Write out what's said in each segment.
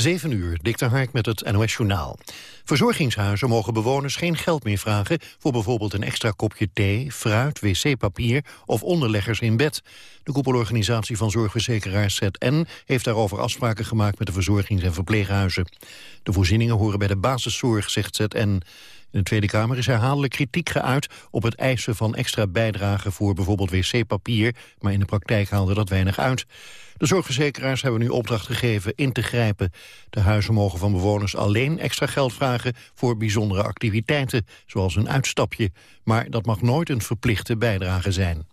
7 uur, Dikte Hark met het NOS Journaal. Verzorgingshuizen mogen bewoners geen geld meer vragen... voor bijvoorbeeld een extra kopje thee, fruit, wc-papier of onderleggers in bed. De koepelorganisatie van zorgverzekeraars ZN... heeft daarover afspraken gemaakt met de verzorgings- en verpleeghuizen. De voorzieningen horen bij de basiszorg, zegt ZN. In de Tweede Kamer is herhaaldelijk kritiek geuit op het eisen van extra bijdragen voor bijvoorbeeld wc-papier, maar in de praktijk haalde dat weinig uit. De zorgverzekeraars hebben nu opdracht gegeven in te grijpen. De huizen mogen van bewoners alleen extra geld vragen voor bijzondere activiteiten, zoals een uitstapje. Maar dat mag nooit een verplichte bijdrage zijn.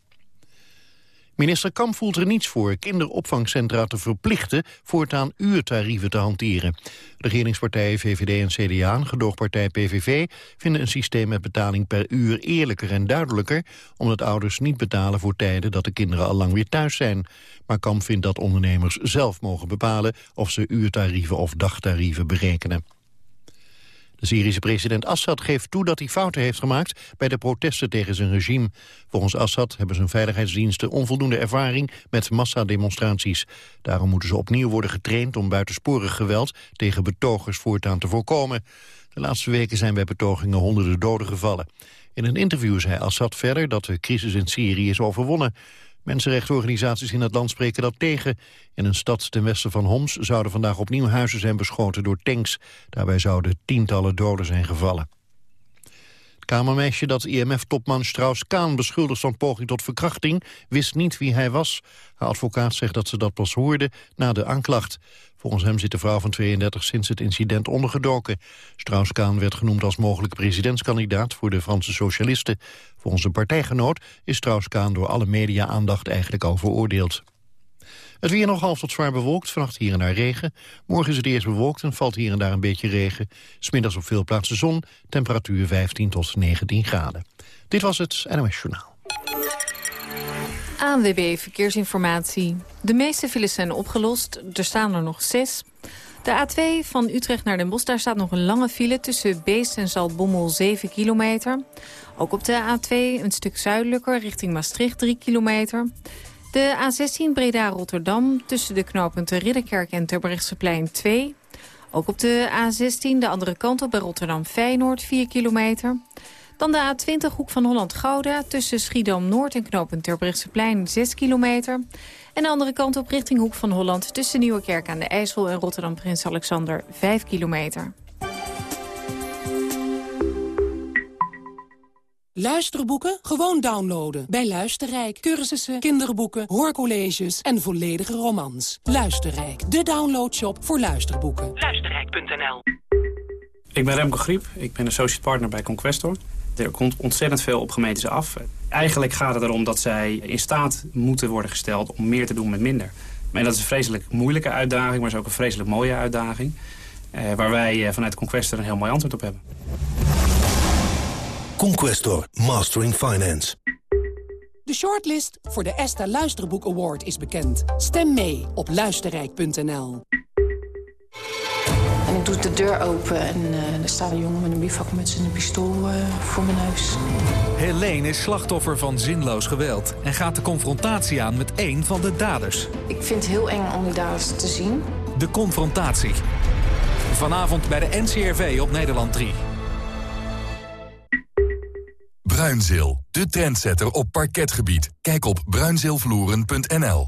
Minister Kamp voelt er niets voor kinderopvangcentra te verplichten voortaan uurtarieven te hanteren. Regeringspartijen VVD en CDA en gedoogpartij PVV vinden een systeem met betaling per uur eerlijker en duidelijker, omdat ouders niet betalen voor tijden dat de kinderen al lang weer thuis zijn. Maar Kamp vindt dat ondernemers zelf mogen bepalen of ze uurtarieven of dagtarieven berekenen. De Syrische president Assad geeft toe dat hij fouten heeft gemaakt bij de protesten tegen zijn regime. Volgens Assad hebben zijn veiligheidsdiensten onvoldoende ervaring met massademonstraties. Daarom moeten ze opnieuw worden getraind om buitensporig geweld tegen betogers voortaan te voorkomen. De laatste weken zijn bij betogingen honderden doden gevallen. In een interview zei Assad verder dat de crisis in Syrië is overwonnen. Mensenrechtenorganisaties in het land spreken dat tegen. In een stad ten westen van Homs zouden vandaag opnieuw huizen zijn beschoten door tanks. Daarbij zouden tientallen doden zijn gevallen. Het kamermeisje dat IMF-topman Strauss-Kaan beschuldigt van poging tot verkrachting... wist niet wie hij was. Haar advocaat zegt dat ze dat pas hoorde na de aanklacht. Volgens hem zit de vrouw van 32 sinds het incident ondergedoken. Strauss-Kaan werd genoemd als mogelijke presidentskandidaat voor de Franse socialisten. Volgens een partijgenoot is Strauss-Kaan door alle media-aandacht eigenlijk al veroordeeld. Het weer nog half tot zwaar bewolkt, vannacht hier en daar regen. Morgen is het eerst bewolkt en valt hier en daar een beetje regen. Smiddags op veel plaatsen zon, temperatuur 15 tot 19 graden. Dit was het NOS Journaal. ANWB Verkeersinformatie. De meeste files zijn opgelost, er staan er nog zes. De A2 van Utrecht naar Den Bosch, daar staat nog een lange file... tussen Beest en Zaltbommel 7 kilometer. Ook op de A2 een stuk zuidelijker richting Maastricht 3 kilometer. De A16 Breda-Rotterdam tussen de knooppunten Ridderkerk en Terbrechtseplein 2. Ook op de A16 de andere kant op bij Rotterdam-Feyenoord 4 kilometer. Dan de A20 Hoek van Holland-Gouda tussen Schiedam-Noord en knooppunt Terbrechtseplein 6 kilometer. En de andere kant op richting Hoek van Holland tussen Nieuwekerk aan de IJssel en Rotterdam-Prins Alexander 5 kilometer. Luisterboeken? Gewoon downloaden. Bij Luisterrijk. Cursussen, kinderboeken, hoorcolleges en volledige romans. Luisterrijk. De downloadshop voor luisterboeken. Luisterrijk.nl Ik ben Remco Griep. Ik ben associate partner bij Conquestor. Er komt ontzettend veel op gemeentes af. Eigenlijk gaat het erom dat zij in staat moeten worden gesteld om meer te doen met minder. Maar dat is een vreselijk moeilijke uitdaging, maar is ook een vreselijk mooie uitdaging. Eh, waar wij eh, vanuit Conquestor een heel mooi antwoord op hebben. Conquestor, Mastering Finance. De shortlist voor de ESTA Luisterboek Award is bekend. Stem mee op luisterrijk.nl. En ik doe de deur open en uh, er staat een jongen met een bivakmuts en een pistool uh, voor mijn neus. Helene is slachtoffer van zinloos geweld en gaat de confrontatie aan met één van de daders. Ik vind het heel eng om die daders te zien. De confrontatie. Vanavond bij de NCRV op Nederland 3. Bruinzeel, de trendsetter op parketgebied. Kijk op bruinzeelvloeren.nl.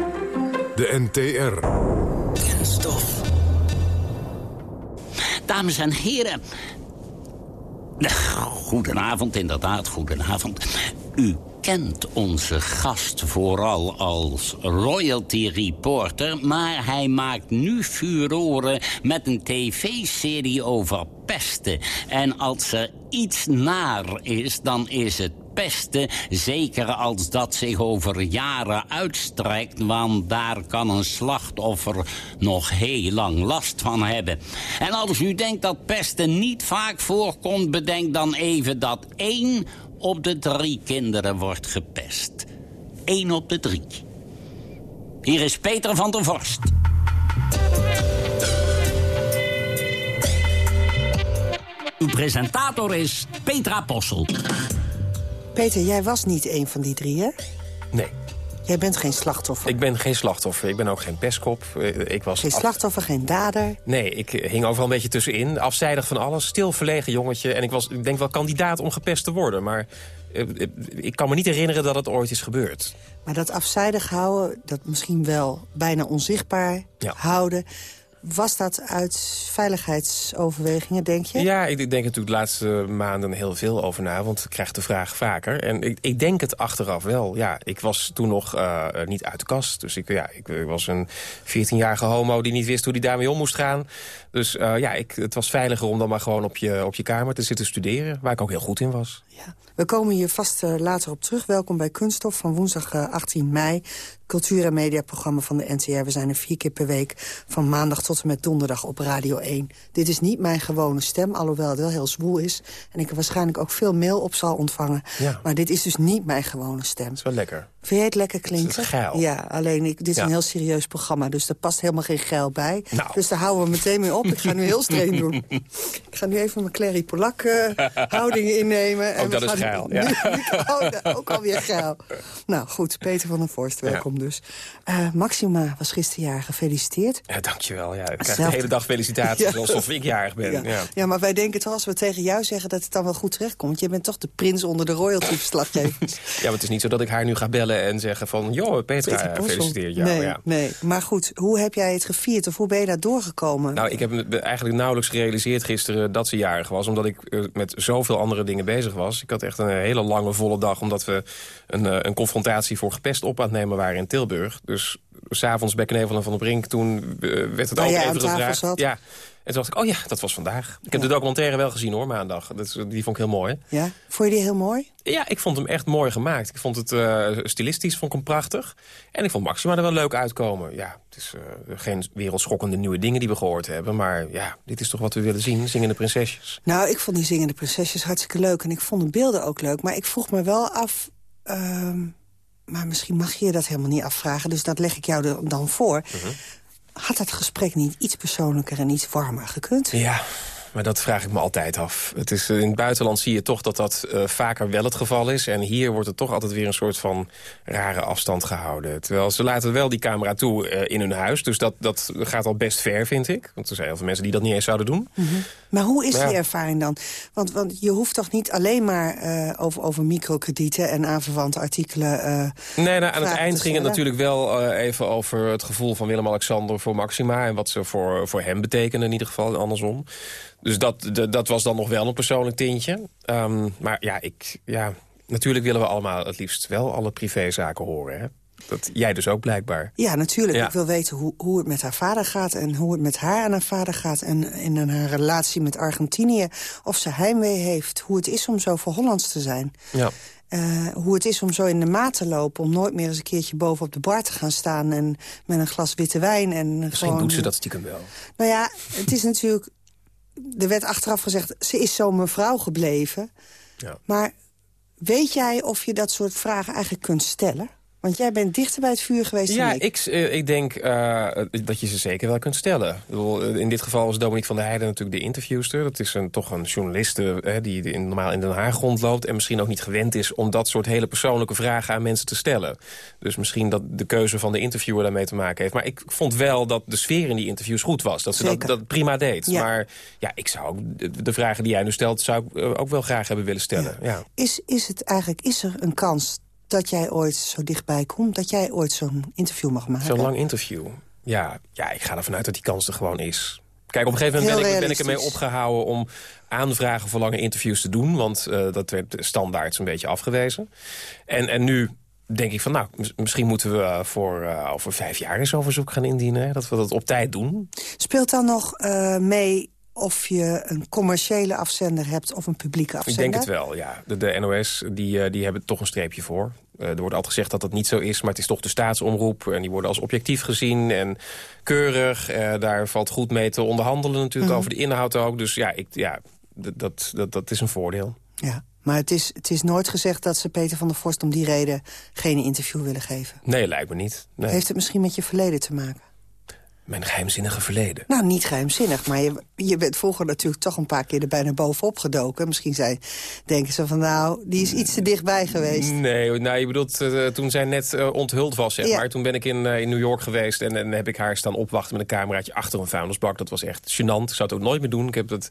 De NTR. Kenstof. Dames en heren. Goedenavond, inderdaad, goedenavond. U kent onze gast vooral als royalty reporter... maar hij maakt nu furoren met een tv-serie over pesten. En als er iets naar is, dan is het pesten. Zeker als dat zich over jaren uitstrekt, want daar kan een slachtoffer nog heel lang last van hebben. En als u denkt dat pesten niet vaak voorkomt, bedenk dan even dat één op de drie kinderen wordt gepest. Eén op de drie. Hier is Peter van der Vorst. Uw presentator is Petra Possel. Peter, jij was niet een van die drie, hè? Nee. Jij bent geen slachtoffer. Ik ben geen slachtoffer. Ik ben ook geen pestkop. Eh, Ik was Geen slachtoffer, geen dader. Nee, ik hing overal een beetje tussenin. Afzijdig van alles. Stil verlegen jongetje. En ik was, ik denk wel kandidaat om gepest te worden. Maar eh, eh, ik kan me niet herinneren dat het ooit is gebeurd. Maar dat afzijdig houden, dat misschien wel bijna onzichtbaar Ja. houden... was dat uit veiligheidsoverwegingen, denk je? Ja, ik denk natuurlijk de laatste maanden heel veel over na. Want ik krijg de vraag vaker. En ik, ik denk het achteraf wel. Ja, ik was toen nog eh, eh, niet uit de kast. Dus ik, ja, ik, was een 14-jarige homo die niet wist hoe die daarmee om moest gaan. Dus eh, ja, ik, het was veiliger om dan maar gewoon op je, op je kamer te zitten studeren. Waar ik ook heel goed in was. We komen hier vast eh, later op terug. Welkom bij Kunststof van woensdag eh, 18 mei. Cultuur- en mediaprogramma van de NTR. We zijn er vier keer per week van maandag tot en met donderdag op Radio 1. Dit is niet mijn gewone stem, alhoewel het wel heel zwoel is. En ik er waarschijnlijk ook veel mail op zal ontvangen. Ja. Maar dit is dus niet mijn gewone stem. Dat is wel lekker. Vind jij het lekker klinken? Geil. Ja, alleen ik, dit is Ja. een heel serieus programma, dus er past helemaal geen geil bij. Nou. Dus daar houden we meteen mee op. Ik ga nu heel streng doen. Ik ga nu even mijn Clary Polak eh, houding innemen. Ook we dat is geil, nu- ja. nu- oh, ook alweer geil. Nou goed, Peter van der Vorst, welkom dus. Eh, Maxima was gisteren jaar gefeliciteerd. Ja, dankjewel. Ja, ik krijg Zelfde. de hele dag felicitaties alsof ik jarig ben. Ja. Maar wij denken toch als we tegen jou zeggen dat het dan wel goed terechtkomt. Want je bent toch de prins onder de royalty-verslaggevers. Ja, maar het is niet zo dat ik haar nu ga bellen en zeggen van... joh, Petra, gefeliciteerd jou. nee, ja. nee, maar goed, hoe heb jij het gevierd of hoe ben je daar doorgekomen? Nou, ik heb me eigenlijk nauwelijks gerealiseerd gisteren dat ze jarig was. Omdat ik eh, met zoveel andere dingen bezig was. Ik had echt een hele lange, volle dag. Omdat we een, eh, een confrontatie voor gepest op aan het nemen waren in Tilburg. Dus s'avonds bij Knevel en Van der Brink, toen eh, werd het ook even gevraagd. Ja. En toen dacht ik, oh ja, dat was vandaag. Ik heb de documentaire wel gezien hoor, maandag. Dat, die vond ik heel mooi. Ja? Vond je die heel mooi? Ja, ik vond hem echt mooi gemaakt. Ik vond het eh, stilistisch vond ik hem prachtig. En ik vond Maxima er wel leuk uitkomen. Ja, het is eh, geen wereldschokkende nieuwe dingen die we gehoord hebben. Maar ja, dit is toch wat we willen zien, zingende prinsesjes. Nou, ik vond die zingende prinsesjes hartstikke leuk. En ik vond de beelden ook leuk. Maar ik vroeg me wel af... ehm, maar misschien mag je je dat helemaal niet afvragen. Dus dat leg ik jou er dan voor. Had dat gesprek niet iets persoonlijker en iets warmer gekund? Ja, maar dat vraag ik me altijd af. Het is, eh, in het buitenland zie je toch dat dat eh, vaker wel het geval is. En hier wordt er toch altijd weer een soort van rare afstand gehouden. Terwijl ze laten wel die camera toe eh, in hun huis. Dus dat, dat gaat al best ver, vind ik. Want er zijn heel veel mensen die dat niet eens zouden doen. Maar hoe is Ja. die ervaring dan? Want, want je hoeft toch niet alleen maar over, over microkredieten... en aanverwante artikelen... Nee, nou, aan het eind ging het natuurlijk wel even over het gevoel van Willem-Alexander voor Maxima... en wat ze voor, voor hem betekenen in ieder geval, andersom. Dus dat, dat was dan nog wel een persoonlijk tintje. Ehm, maar ja, ik, ja, natuurlijk willen we allemaal het liefst wel alle privézaken horen. Hè? Dat, jij dus ook blijkbaar. Ja, natuurlijk. Ja. Ik wil weten hoe, hoe het met haar vader gaat... en hoe het met haar en haar vader gaat... en in haar relatie met Argentinië. Of ze heimwee heeft. Hoe het is om zo voor Hollands te zijn. Ja. Eh, hoe het is om zo in de maat te lopen... om nooit meer eens een keertje boven op de bar te gaan staan... en met een glas witte wijn. En Misschien gewoon, doet ze dat stiekem wel. Nou ja, het is natuurlijk... Er werd achteraf gezegd, ze is zo mevrouw gebleven. Ja. Maar weet jij of je dat soort vragen eigenlijk kunt stellen? Want jij bent dichter bij het vuur geweest Ja, dan ik. ik, eh, ik denk eh, dat je ze zeker wel kunt stellen. Eh, in dit geval was Dominique van der Heijden natuurlijk de interviewster. Dat is een, toch een journaliste eh, die in, normaal in Den Haag rondloopt... en misschien ook niet gewend is om dat soort hele persoonlijke vragen aan mensen te stellen. Dus misschien dat de keuze van de interviewer daarmee te maken heeft. Maar ik vond wel dat de sfeer in die interviews goed was. Dat ze dat, prima deed. Ja. Maar ja, ik zou ook de, vragen die jij nu stelt... zou ik ook wel graag hebben willen stellen. Ja. Is, is het eigenlijk, is er een kans dat jij ooit zo dichtbij komt... dat jij ooit zo'n interview mag maken? Zo'n lang interview. Ja, ja, ik ga ervan uit dat die kans er gewoon is. Kijk, op een gegeven moment ben ik, ben ik ermee opgehouden om aanvragen voor lange interviews te doen. Want eh, dat werd standaard een beetje afgewezen. En, en nu denk ik van, nou, mis- misschien moeten we eh, voor eh, over vijf jaar eens zo'n verzoek gaan indienen. Dat we dat op tijd doen. Speelt dan nog eh, mee of je een commerciële afzender hebt of een publieke afzender? Ik denk het wel, ja. De, de NOS die, die hebben toch een streepje voor. er wordt altijd gezegd dat dat niet zo is, maar het is toch de staatsomroep. En die worden als objectief gezien en keurig. daar valt goed mee te onderhandelen natuurlijk mhm. over de inhoud ook. Dus ja, ik, ja dat, dat, dat is een voordeel. Ja. Maar het is, het is nooit gezegd dat ze Peter van der Vorst om die reden geen interview willen geven. Nee, lijkt me niet. Nee. Heeft het misschien met je verleden te maken? Mijn geheimzinnige verleden. Nou, niet geheimzinnig, maar je, je bent vroeger natuurlijk toch een paar keer er bijna bovenop gedoken. Misschien zijn, denken ze van nou, die is iets te dichtbij geweest. Nee, nou, je bedoelt uh, toen zij net uh, onthuld was, zeg maar. Toen ben ik in, uh, in New York geweest en, en heb ik haar staan opwachten met een cameraatje achter een vuilnisbak. Dat was echt gênant. Ik zou het ook nooit meer doen. Ik heb, dat,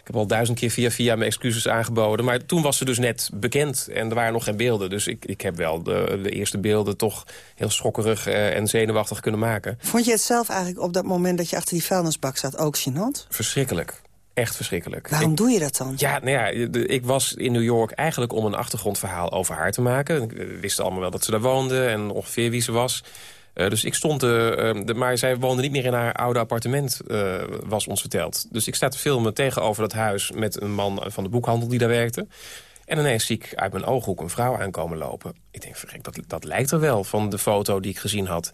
ik heb al duizend keer via via mijn excuses aangeboden. Maar toen was ze dus net bekend en er waren nog geen beelden. Dus ik, ik heb wel de, de eerste beelden toch heel schokkerig en zenuwachtig kunnen maken. Vond je het zelf eigenlijk op dat moment dat je achter die vuilnisbak zat ook gênant? Verschrikkelijk. Echt verschrikkelijk. Waarom doe je dat dan? Ja, nou ja, ik was in New York eigenlijk om een achtergrondverhaal over haar te maken. We wisten allemaal wel dat ze daar woonde en ongeveer wie ze was. Uh, dus ik stond, uh, de, maar zij woonde niet meer in haar oude appartement, was ons verteld. Dus ik sta te filmen tegenover dat huis met een man van de boekhandel die daar werkte. En ineens zie ik uit mijn ooghoek een vrouw aankomen lopen. Ik denk, verrek, dat, dat lijkt er wel van de foto die ik gezien had.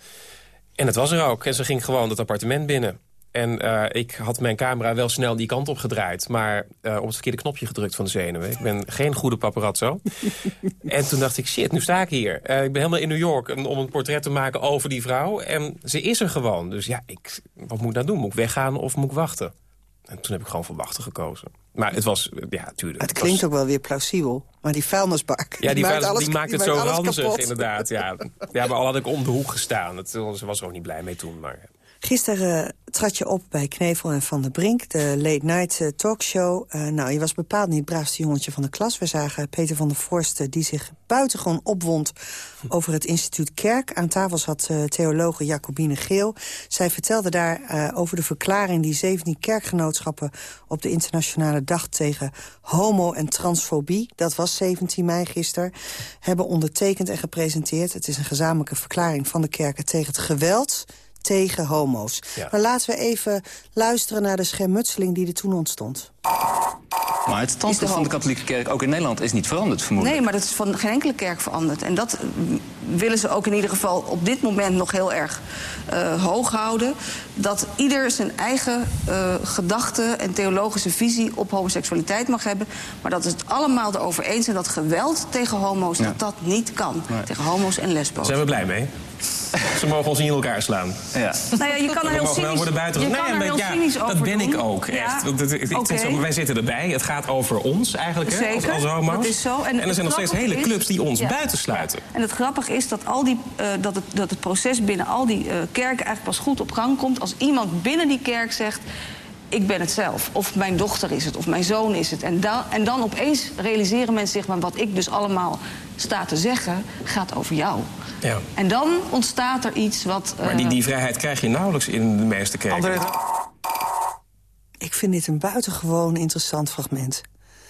En het was er ook. En ze ging gewoon dat appartement binnen. En uh, ik had mijn camera wel snel die kant op gedraaid... maar uh, op het verkeerde knopje gedrukt van de zenuwen. Ik ben geen goede paparazzo. en toen dacht ik, shit, nu sta ik hier. Uh, ik ben helemaal in New York om een portret te maken over die vrouw. En ze is er gewoon. Dus ja, ik, wat moet ik nou doen? Moet ik weggaan of moet ik wachten? En toen heb ik gewoon voor wachten gekozen. Maar het was, ja, tuurlijk. Het klinkt ook wel weer plausibel. Maar die vuilnisbak, ja, die, maakt, alles, die maakt het zo ranzig, inderdaad. Ja. ja, maar al had ik om de hoek gestaan. Ze was er ook niet blij mee toen, maar... Gisteren uh, trad je op bij Knevel en Van der Brink, de late night uh, talkshow. Uh, nou, je was bepaald niet het braafste jongetje van de klas. We zagen Peter van der Vorsten die zich buitengewoon opwond over het instituut Kerk. Aan tafel zat theologe Jacobine Geel. Zij vertelde daar over de verklaring die 17 kerkgenootschappen... op de internationale dag tegen homo- en transfobie... dat was 17 mei gisteren, hebben ondertekend en gepresenteerd. Het is een gezamenlijke verklaring van de kerken tegen het geweld tegen homo's. Maar laten we even luisteren naar de schermutseling die er toen ontstond. Maar het standpunt van de katholieke kerk, ook in Nederland, is niet veranderd, vermoedelijk. Nee, maar dat is van geen enkele kerk veranderd. En dat willen ze ook in ieder geval op dit moment nog heel erg uh, hoog houden. Dat ieder zijn eigen uh, gedachten en theologische visie op homoseksualiteit mag hebben. Maar dat het allemaal erover eens zijn dat geweld tegen homo's dat dat niet kan. Tegen homo's en lesbo's. Daar zijn we blij mee. Ze mogen ons in elkaar slaan. Ja. Nou ja, je kan er heel cynisch, worden buiten. Je kan er heel ja, cynisch over Dat ben ik ook, echt. Ja. Okay. wij zitten erbij. Het gaat over ons eigenlijk, hè, als, als homo's. Dat is zo. En, en er zijn nog steeds hele clubs die ons ja. buitensluiten. En het grappige is dat, al die, uh, dat, het, dat het proces binnen al die uh, kerken eigenlijk pas goed op gang komt... als iemand binnen die kerk zegt ik ben het zelf. Of mijn dochter is het, of mijn zoon is het. En, da en dan opeens realiseren mensen zich... maar wat ik dus allemaal sta te zeggen, gaat over jou. Ja. En dan ontstaat er iets wat... Maar die, die vrijheid krijg je nauwelijks in de meeste kerken. Ik vind dit een buitengewoon interessant fragment.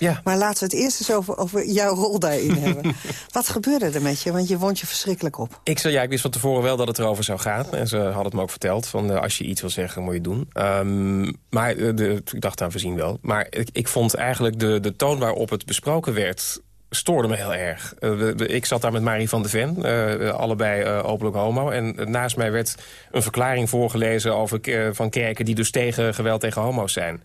Ja. Maar laten we het eerst eens over, over jouw rol daarin hebben. Wat gebeurde er met je? Want je wond je verschrikkelijk op. Ik, zei, ja, ik wist van tevoren wel dat het erover zou gaan. En ze hadden het me ook verteld. Van, uh, als je iets wil zeggen, moet je het doen. Um, maar uh, de, ik dacht, aan voorzien wel. Maar ik, ik vond eigenlijk de, de toon waarop het besproken werd stoorde me heel erg. Uh, ik zat daar met Marie van de Ven, uh, allebei uh, openlijk homo. En naast mij werd een verklaring voorgelezen over van kerken... die dus tegen geweld tegen homo's zijn.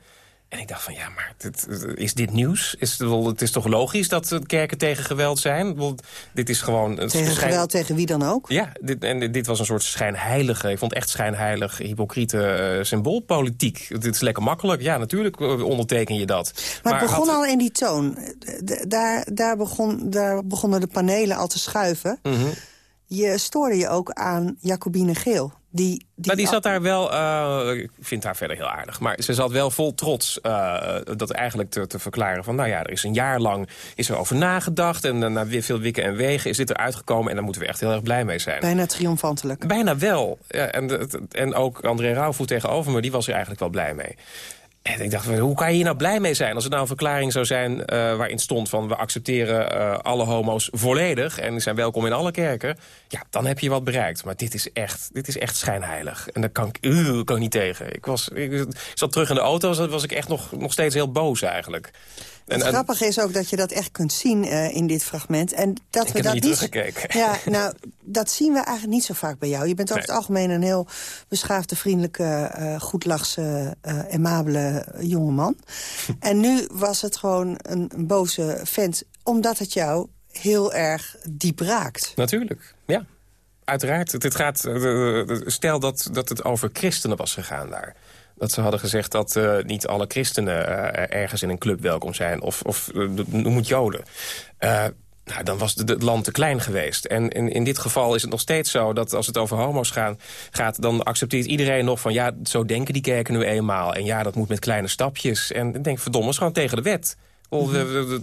En ik dacht van, ja, maar dit, is dit nieuws? Is het, het is toch logisch dat kerken tegen geweld zijn? Dit is gewoon... Tegen geweld tegen wie dan ook? Ja, dit, en dit was een soort schijnheilige, ik vond echt schijnheilig, hypocriete uh, symboolpolitiek. Dit is lekker makkelijk, ja, natuurlijk onderteken je dat. Maar, maar het begon al in die toon. daar, daar, begon, daar begonnen de panelen al te schuiven. Mm Je stoorde je ook aan Jacobine Geel. Die, die, die zat daar wel, uh, ik vind haar verder heel aardig... maar ze zat wel vol trots uh, dat eigenlijk te, te, verklaren van... nou ja, er is een jaar lang is er over nagedacht... en uh, na veel wikken en wegen is dit eruit gekomen... en daar moeten we echt heel erg blij mee zijn. Bijna triomfantelijk. Bijna wel. Ja, en, en ook André Rauwvoet tegenover me, die was er eigenlijk wel blij mee. En ik dacht, hoe kan je hier nou blij mee zijn? Als het nou een verklaring zou zijn uh, waarin stond van... we accepteren uh, alle homo's volledig en zijn welkom in alle kerken... ja, dan heb je wat bereikt. Maar dit is echt, dit is echt schijnheilig. En daar kan ik, uh, kan niet tegen. Ik, was, ik, zat terug in de auto, was, was ik echt nog, nog steeds heel boos eigenlijk. Het en, grappige is ook dat je dat echt kunt zien uh, in dit fragment. En dat ik we heb dat niet teruggekeken. Ja, nou, dat zien we eigenlijk niet zo vaak bij jou. Je bent over Nee. het algemeen een heel beschaafde, vriendelijke, uh, goedlachse, uh, aimabele jongeman. en nu was het gewoon een, een boze vent, omdat het jou heel erg diep raakt. Natuurlijk, ja. Uiteraard. Het, het gaat, stel dat, dat het over christenen was gegaan daar. Dat ze hadden gezegd dat uh, niet alle christenen uh, ergens in een club welkom zijn. Of, of noem het joden. nou, dan was het land te klein geweest. En in, in dit geval is het nog steeds zo dat als het over homo's gaan, gaat... dan accepteert iedereen nog van ja, zo denken die kerken nu eenmaal. En ja, dat moet met kleine stapjes. En ik denk, verdomme, is gewoon tegen de wet.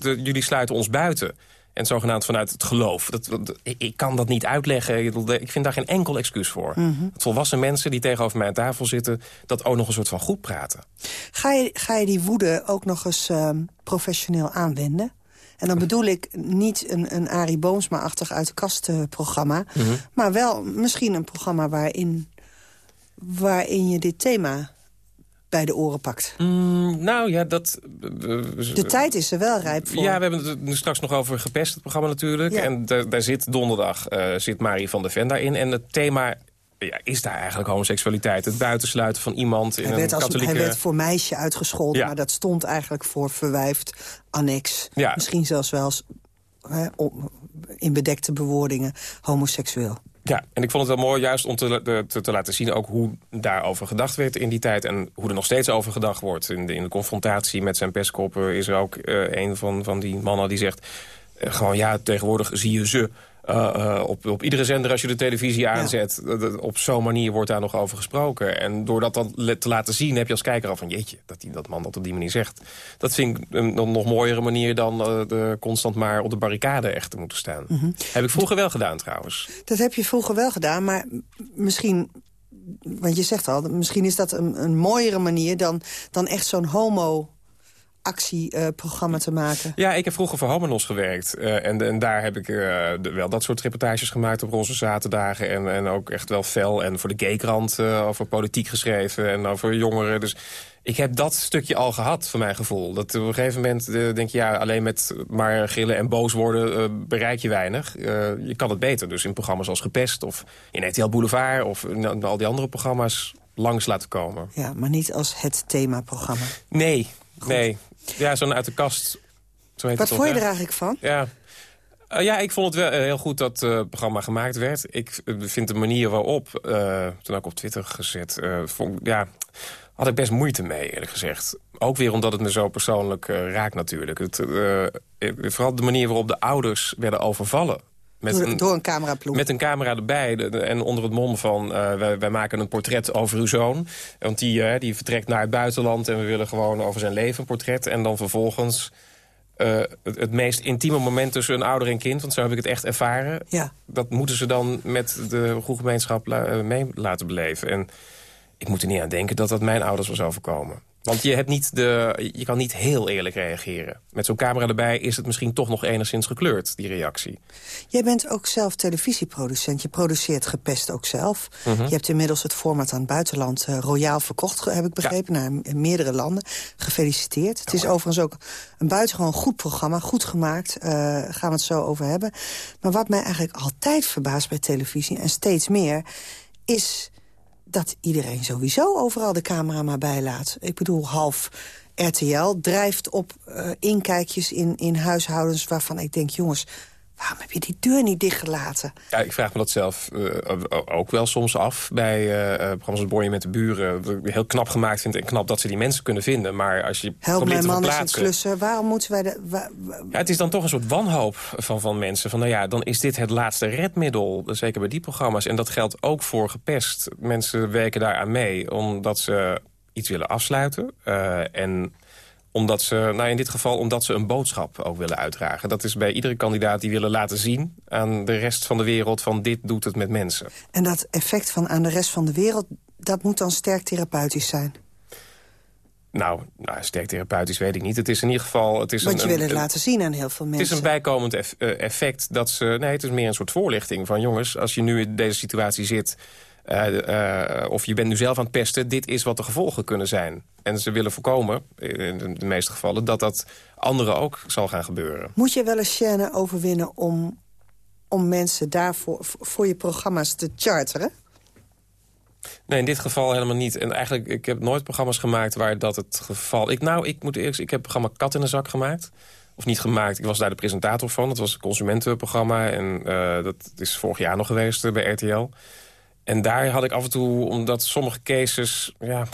Jullie sluiten ons buiten. En zogenaamd vanuit het geloof. Dat, dat, ik kan dat niet uitleggen. Ik vind daar geen enkel excuus voor. Mm -hmm. Volwassen mensen die tegenover mij aan tafel zitten... dat ook nog een soort van goed praten. Ga je, ga je die woede ook nog eens uh, professioneel aanwenden? En dan bedoel ik niet een, een Arie Boomsma-achtig uit de kast uh, programma... Mm -hmm. maar wel misschien een programma waarin, waarin je dit thema bij de oren pakt. Mm, nou ja, dat... Uh, de tijd is er wel rijp voor. Ja, we hebben het nu straks nog over gepest, het programma natuurlijk. Ja. En daar zit donderdag uh, zit Marie van der Ven daarin. En het thema ja, is daar eigenlijk homoseksualiteit. Het buitensluiten van iemand in hij werd een als, katholieke... Hij werd voor meisje uitgescholden, ja. maar dat stond eigenlijk voor verwijfd, annex. Ja. Misschien zelfs wel eens, hè, in bedekte bewoordingen homoseksueel. Ja, en ik vond het wel mooi juist om te, te, te, laten zien... ook hoe daarover gedacht werd in die tijd... en hoe er nog steeds over gedacht wordt. In de, in de confrontatie met zijn perskoppen is er ook uh, een van, van die mannen die zegt... Uh, gewoon ja, tegenwoordig zie je ze... Uh, uh, op, op iedere zender als je de televisie aanzet. Ja. Op zo'n manier wordt daar nog over gesproken. En door dat dan te laten zien heb je als kijker al van... jeetje, dat die, dat man dat op die manier zegt. Dat vind ik een, een nog mooiere manier dan uh, de, constant maar op de barricade echt te moeten staan. Mm -hmm. Heb ik vroeger wel gedaan trouwens. Dat heb je vroeger wel gedaan, maar misschien... Want je zegt al, misschien is dat een, een mooiere manier dan, dan echt zo'n homo actieprogramma uh, te maken. Ja, ik heb vroeger voor Homenos gewerkt. Uh, en, en daar heb ik uh, de, wel dat soort reportages gemaakt op onze zaterdagen. En, en ook echt wel fel. En voor de Gaykrant over politiek geschreven. En over jongeren. Dus ik heb dat stukje al gehad, voor mijn gevoel. Dat op een gegeven moment denk je, ja, alleen met maar gillen en boos worden bereik je weinig. je kan het beter. Dus in programma's als Gepest of in RTL Boulevard of in al die andere programma's langs laten komen. Ja, maar niet als het themaprogramma. Nee, Goed. nee. Ja, zo'n uit de kast. Zo heet Wat het vond je er eigenlijk van? Ja. Uh, ja, ik vond het wel uh, heel goed dat het uh, programma gemaakt werd. Ik vind de manier waarop, toen ook op Twitter gezet... vond, ja, had ik best moeite mee, eerlijk gezegd. Ook weer omdat het me zo persoonlijk raakt natuurlijk. Het, vooral de manier waarop de ouders werden overvallen. Met door, een, door een cameraploeg. Met een camera erbij. De, de, en onder het mom van, uh, wij, wij, maken een portret over uw zoon. Want die, uh, die vertrekt naar het buitenland en we willen gewoon over zijn leven een portret. En dan vervolgens uh, het, het, meest intieme moment tussen een ouder en kind... want zo heb ik het echt ervaren. Ja. Dat moeten ze dan met de groepgemeenschap la, mee laten beleven. En ik moet er niet aan denken dat dat mijn ouders was overkomen. Want je, hebt niet de, je kan niet heel eerlijk reageren. Met zo'n camera erbij is het misschien toch nog enigszins gekleurd, die reactie. Jij bent ook zelf televisieproducent. Je produceert Gepest ook zelf. -huh. Je hebt inmiddels het format aan het buitenland uh, royaal verkocht, heb ik begrepen, ja. naar meerdere landen. Gefeliciteerd. Het is overigens ook een buitengewoon goed programma, goed gemaakt. Uh, gaan we het zo over hebben. Maar wat mij eigenlijk altijd verbaast bij televisie, en steeds meer, is dat iedereen sowieso overal de camera maar bijlaat. Ik bedoel, half RTL drijft op uh, inkijkjes in, in huishoudens... waarvan ik denk, jongens, waarom heb je die deur niet dichtgelaten? Ja, ik vraag me dat zelf uh, ook wel soms af bij uh, programma's als Boorje met de Buren. Wat ik heel knap gemaakt vind en knap dat ze die mensen kunnen vinden. Maar als je Help mijn man is klussen, waarom moeten wij... De, wa, wa, ja, het is dan toch een soort wanhoop van, van mensen. Van nou ja, dan is dit het laatste redmiddel. Zeker bij die programma's. En dat geldt ook voor gepest. Mensen werken daaraan mee omdat ze iets willen afsluiten. Uh, en omdat ze, nou in dit geval omdat ze een boodschap ook willen uitdragen. Dat is bij iedere kandidaat die willen laten zien aan de rest van de wereld... van dit doet het met mensen. En dat effect van aan de rest van de wereld... dat moet dan sterk therapeutisch zijn? Nou, nou, sterk therapeutisch weet ik niet. Het is in ieder geval... Het is Want een, je wil het een- laten zien aan heel veel mensen. Het is een bijkomend eff- eh, effect dat ze... Nee, het is meer een soort voorlichting van... jongens, als je nu in deze situatie zit... eh, eh, of je bent nu zelf aan het pesten... dit is wat de gevolgen kunnen zijn. En ze willen voorkomen, in de- meeste gevallen... dat dat anderen ook zal gaan gebeuren. Moet je wel een chaîne overwinnen om, om mensen daarvoor voor je programma's te charteren? Nee, in dit geval helemaal niet. En eigenlijk, ik heb nooit programma's gemaakt waar dat het geval... Ik, nou, ik moet eerlijk zeggen, ik heb het programma Kat in de Zak gemaakt. Of niet gemaakt, ik was daar de presentator van. Het was een consumentenprogramma en eh, dat is vorig jaar nog geweest eh, bij RTL. En daar had ik af en toe, omdat sommige cases... Ja,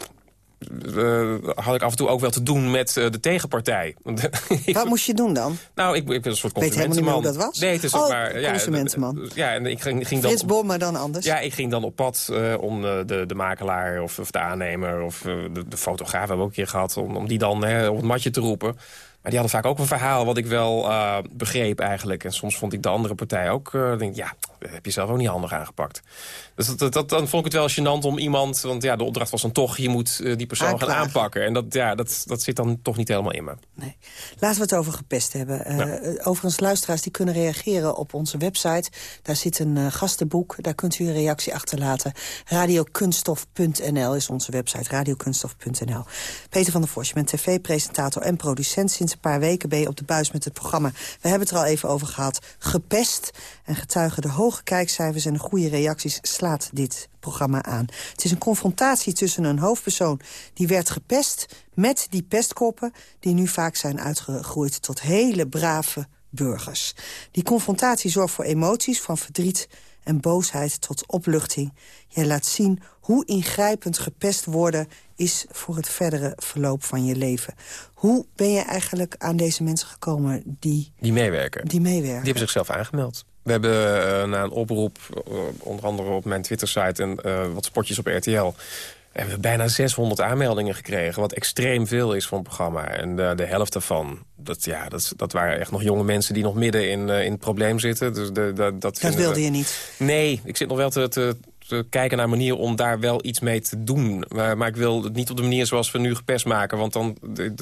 eh, had ik af en toe ook wel te doen met eh, de tegenpartij. Wat moest je doen dan? Nou, ik, ik ben een soort Weet helemaal niet meer consumentenman. hoe dat was? Nee, het is ook Oh, maar... Ja, consumentenman. Ja, en ik ging, ging dan... Frits Bom, maar dan anders. Ja, ik ging dan op pad eh, om eh, de, de makelaar of, of de aannemer of eh, de, de fotograaf hebben we ook een keer gehad... om, om die dan hè, op het matje te roepen. Maar die hadden vaak ook een verhaal wat ik wel eh, begreep eigenlijk. En soms vond ik de andere partij ook... eh, denk ja, heb je zelf ook niet handig aangepakt. Dus dat, dat, dat- dan vond ik het wel gênant om iemand... want ja, de opdracht was dan toch, je moet eh, die persoon gaan aanpakken. En dat, ja, dat, dat zit dan toch niet helemaal in me. Laten we het over gepest hebben. Ja. Overigens, luisteraars die kunnen reageren op onze website. Daar zit een eh, gastenboek, daar kunt u een reactie achterlaten. Radiokunststof.nl is onze website, radiokunststof.nl. Peter van der Vos, je bent tv-presentator en producent. Sinds een paar weken ben je op de buis met het programma. We hebben het er al even over gehad. Gepest. En getuigen de hoge kijkcijfers en de goede reacties slaat dit programma aan. Het is een confrontatie tussen een hoofdpersoon die werd gepest... met die pestkoppen die nu vaak zijn uitgegroeid tot hele brave burgers. Die confrontatie zorgt voor emoties van verdriet en boosheid tot opluchting. Jij laat zien hoe ingrijpend gepest worden is voor het verdere verloop van je leven. Hoe ben je eigenlijk aan deze mensen gekomen die, Die meewerken. die meewerken? Die hebben zichzelf aangemeld. We hebben eh, na een oproep, eh, onder andere op mijn Twitter-site... en eh, wat spotjes op RTL... hebben we bijna 600 aanmeldingen gekregen. Wat extreem veel is voor een programma. En de, helft daarvan, dat, ja, dat, dat waren echt nog jonge mensen... die nog midden in, in het probleem zitten. Dus de, de, dat Dat wilde we- je niet. Nee, ik zit nog wel te, te, te kijken naar een manier om daar wel iets mee te doen. Maar, maar ik wil het niet op de manier zoals we nu gepest maken. Want dan,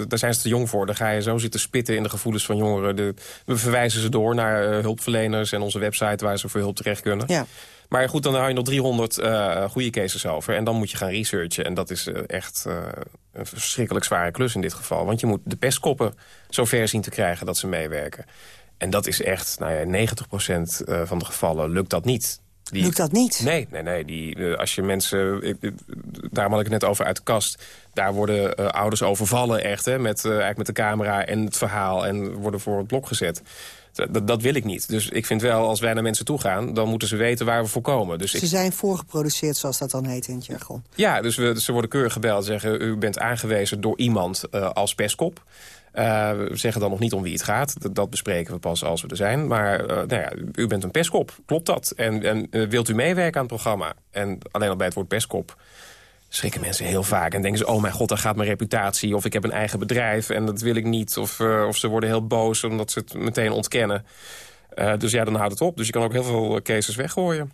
daar zijn ze te jong voor. Dan ga je zo zitten spitten in de gevoelens van jongeren. De, we verwijzen ze door naar eh, hulpverleners en onze website... waar ze voor hulp terecht kunnen. Ja. Maar goed, dan hou je nog 300 eh, goede cases over. En dan moet je gaan researchen. En dat is eh, echt eh, een verschrikkelijk zware klus in dit geval. Want je moet de pestkoppen zover zien te krijgen dat ze meewerken. En dat is echt, nou ja, 90% eh, van de gevallen lukt dat niet. Die- Lukt dat niet? Nee, nee, nee. Die, eh, als je mensen... Ik, ik- daarom had ik het net over uit de kast. Daar worden eh, ouders overvallen echt, hè, met, eh, eigenlijk met de camera en het verhaal... en worden voor het blok gezet. Dat, dat, wil ik niet. Dus ik vind wel, als wij naar mensen toe gaan... dan moeten ze weten waar we voor komen. Dus Ze ik, zijn voorgeproduceerd, zoals dat dan heet in het jargon. ja, dus we, ze worden keurig gebeld. Zeggen, u bent aangewezen door iemand eh, als pestkop. Eh, we zeggen dan nog niet om wie het gaat. Dat, bespreken we pas als we er zijn. Maar eh, nou ja, u bent een pestkop. Klopt dat? En, en eh, wilt u meewerken aan het programma? En alleen al bij het woord pestkop schrikken mensen heel vaak. En denken ze, oh mijn god, daar gaat mijn reputatie. Of ik heb een eigen bedrijf en dat wil ik niet. Of, of ze worden heel boos omdat ze het meteen ontkennen. Dus ja, dan houdt het op. Dus je kan ook heel veel cases weggooien.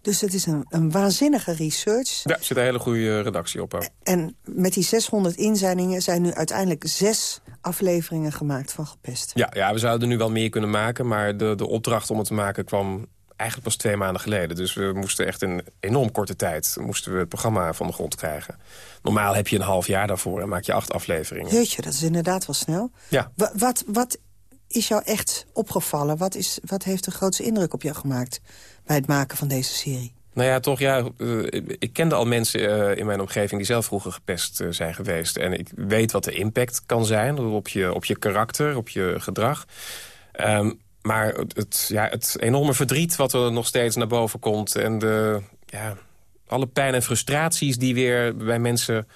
Dus het is een, een waanzinnige research. Ja, er zit een hele goede redactie op. En met die 600 inzendingen zijn nu uiteindelijk zes afleveringen gemaakt van Gepest. Ja, ja, we zouden nu wel meer kunnen maken. Maar de, de opdracht om het te maken kwam eigenlijk pas twee maanden geleden. Dus we moesten echt in enorm korte tijd moesten we het programma van de grond krijgen. Normaal heb je een half jaar daarvoor en maak je acht afleveringen. Jeetje, dat is inderdaad wel snel. Ja. Wa- wat, wat is jou echt opgevallen? Wat, is, wat heeft de grootste indruk op jou gemaakt bij het maken van deze serie? Nou ja, toch, ja, eh, ik kende al mensen eh, in mijn omgeving die zelf vroeger gepest eh, zijn geweest. En ik weet wat de impact kan zijn op je, op je karakter, op je gedrag. Ehm, maar het, ja, het enorme verdriet wat er nog steeds naar boven komt... en de, ja, alle pijn en frustraties die weer bij mensen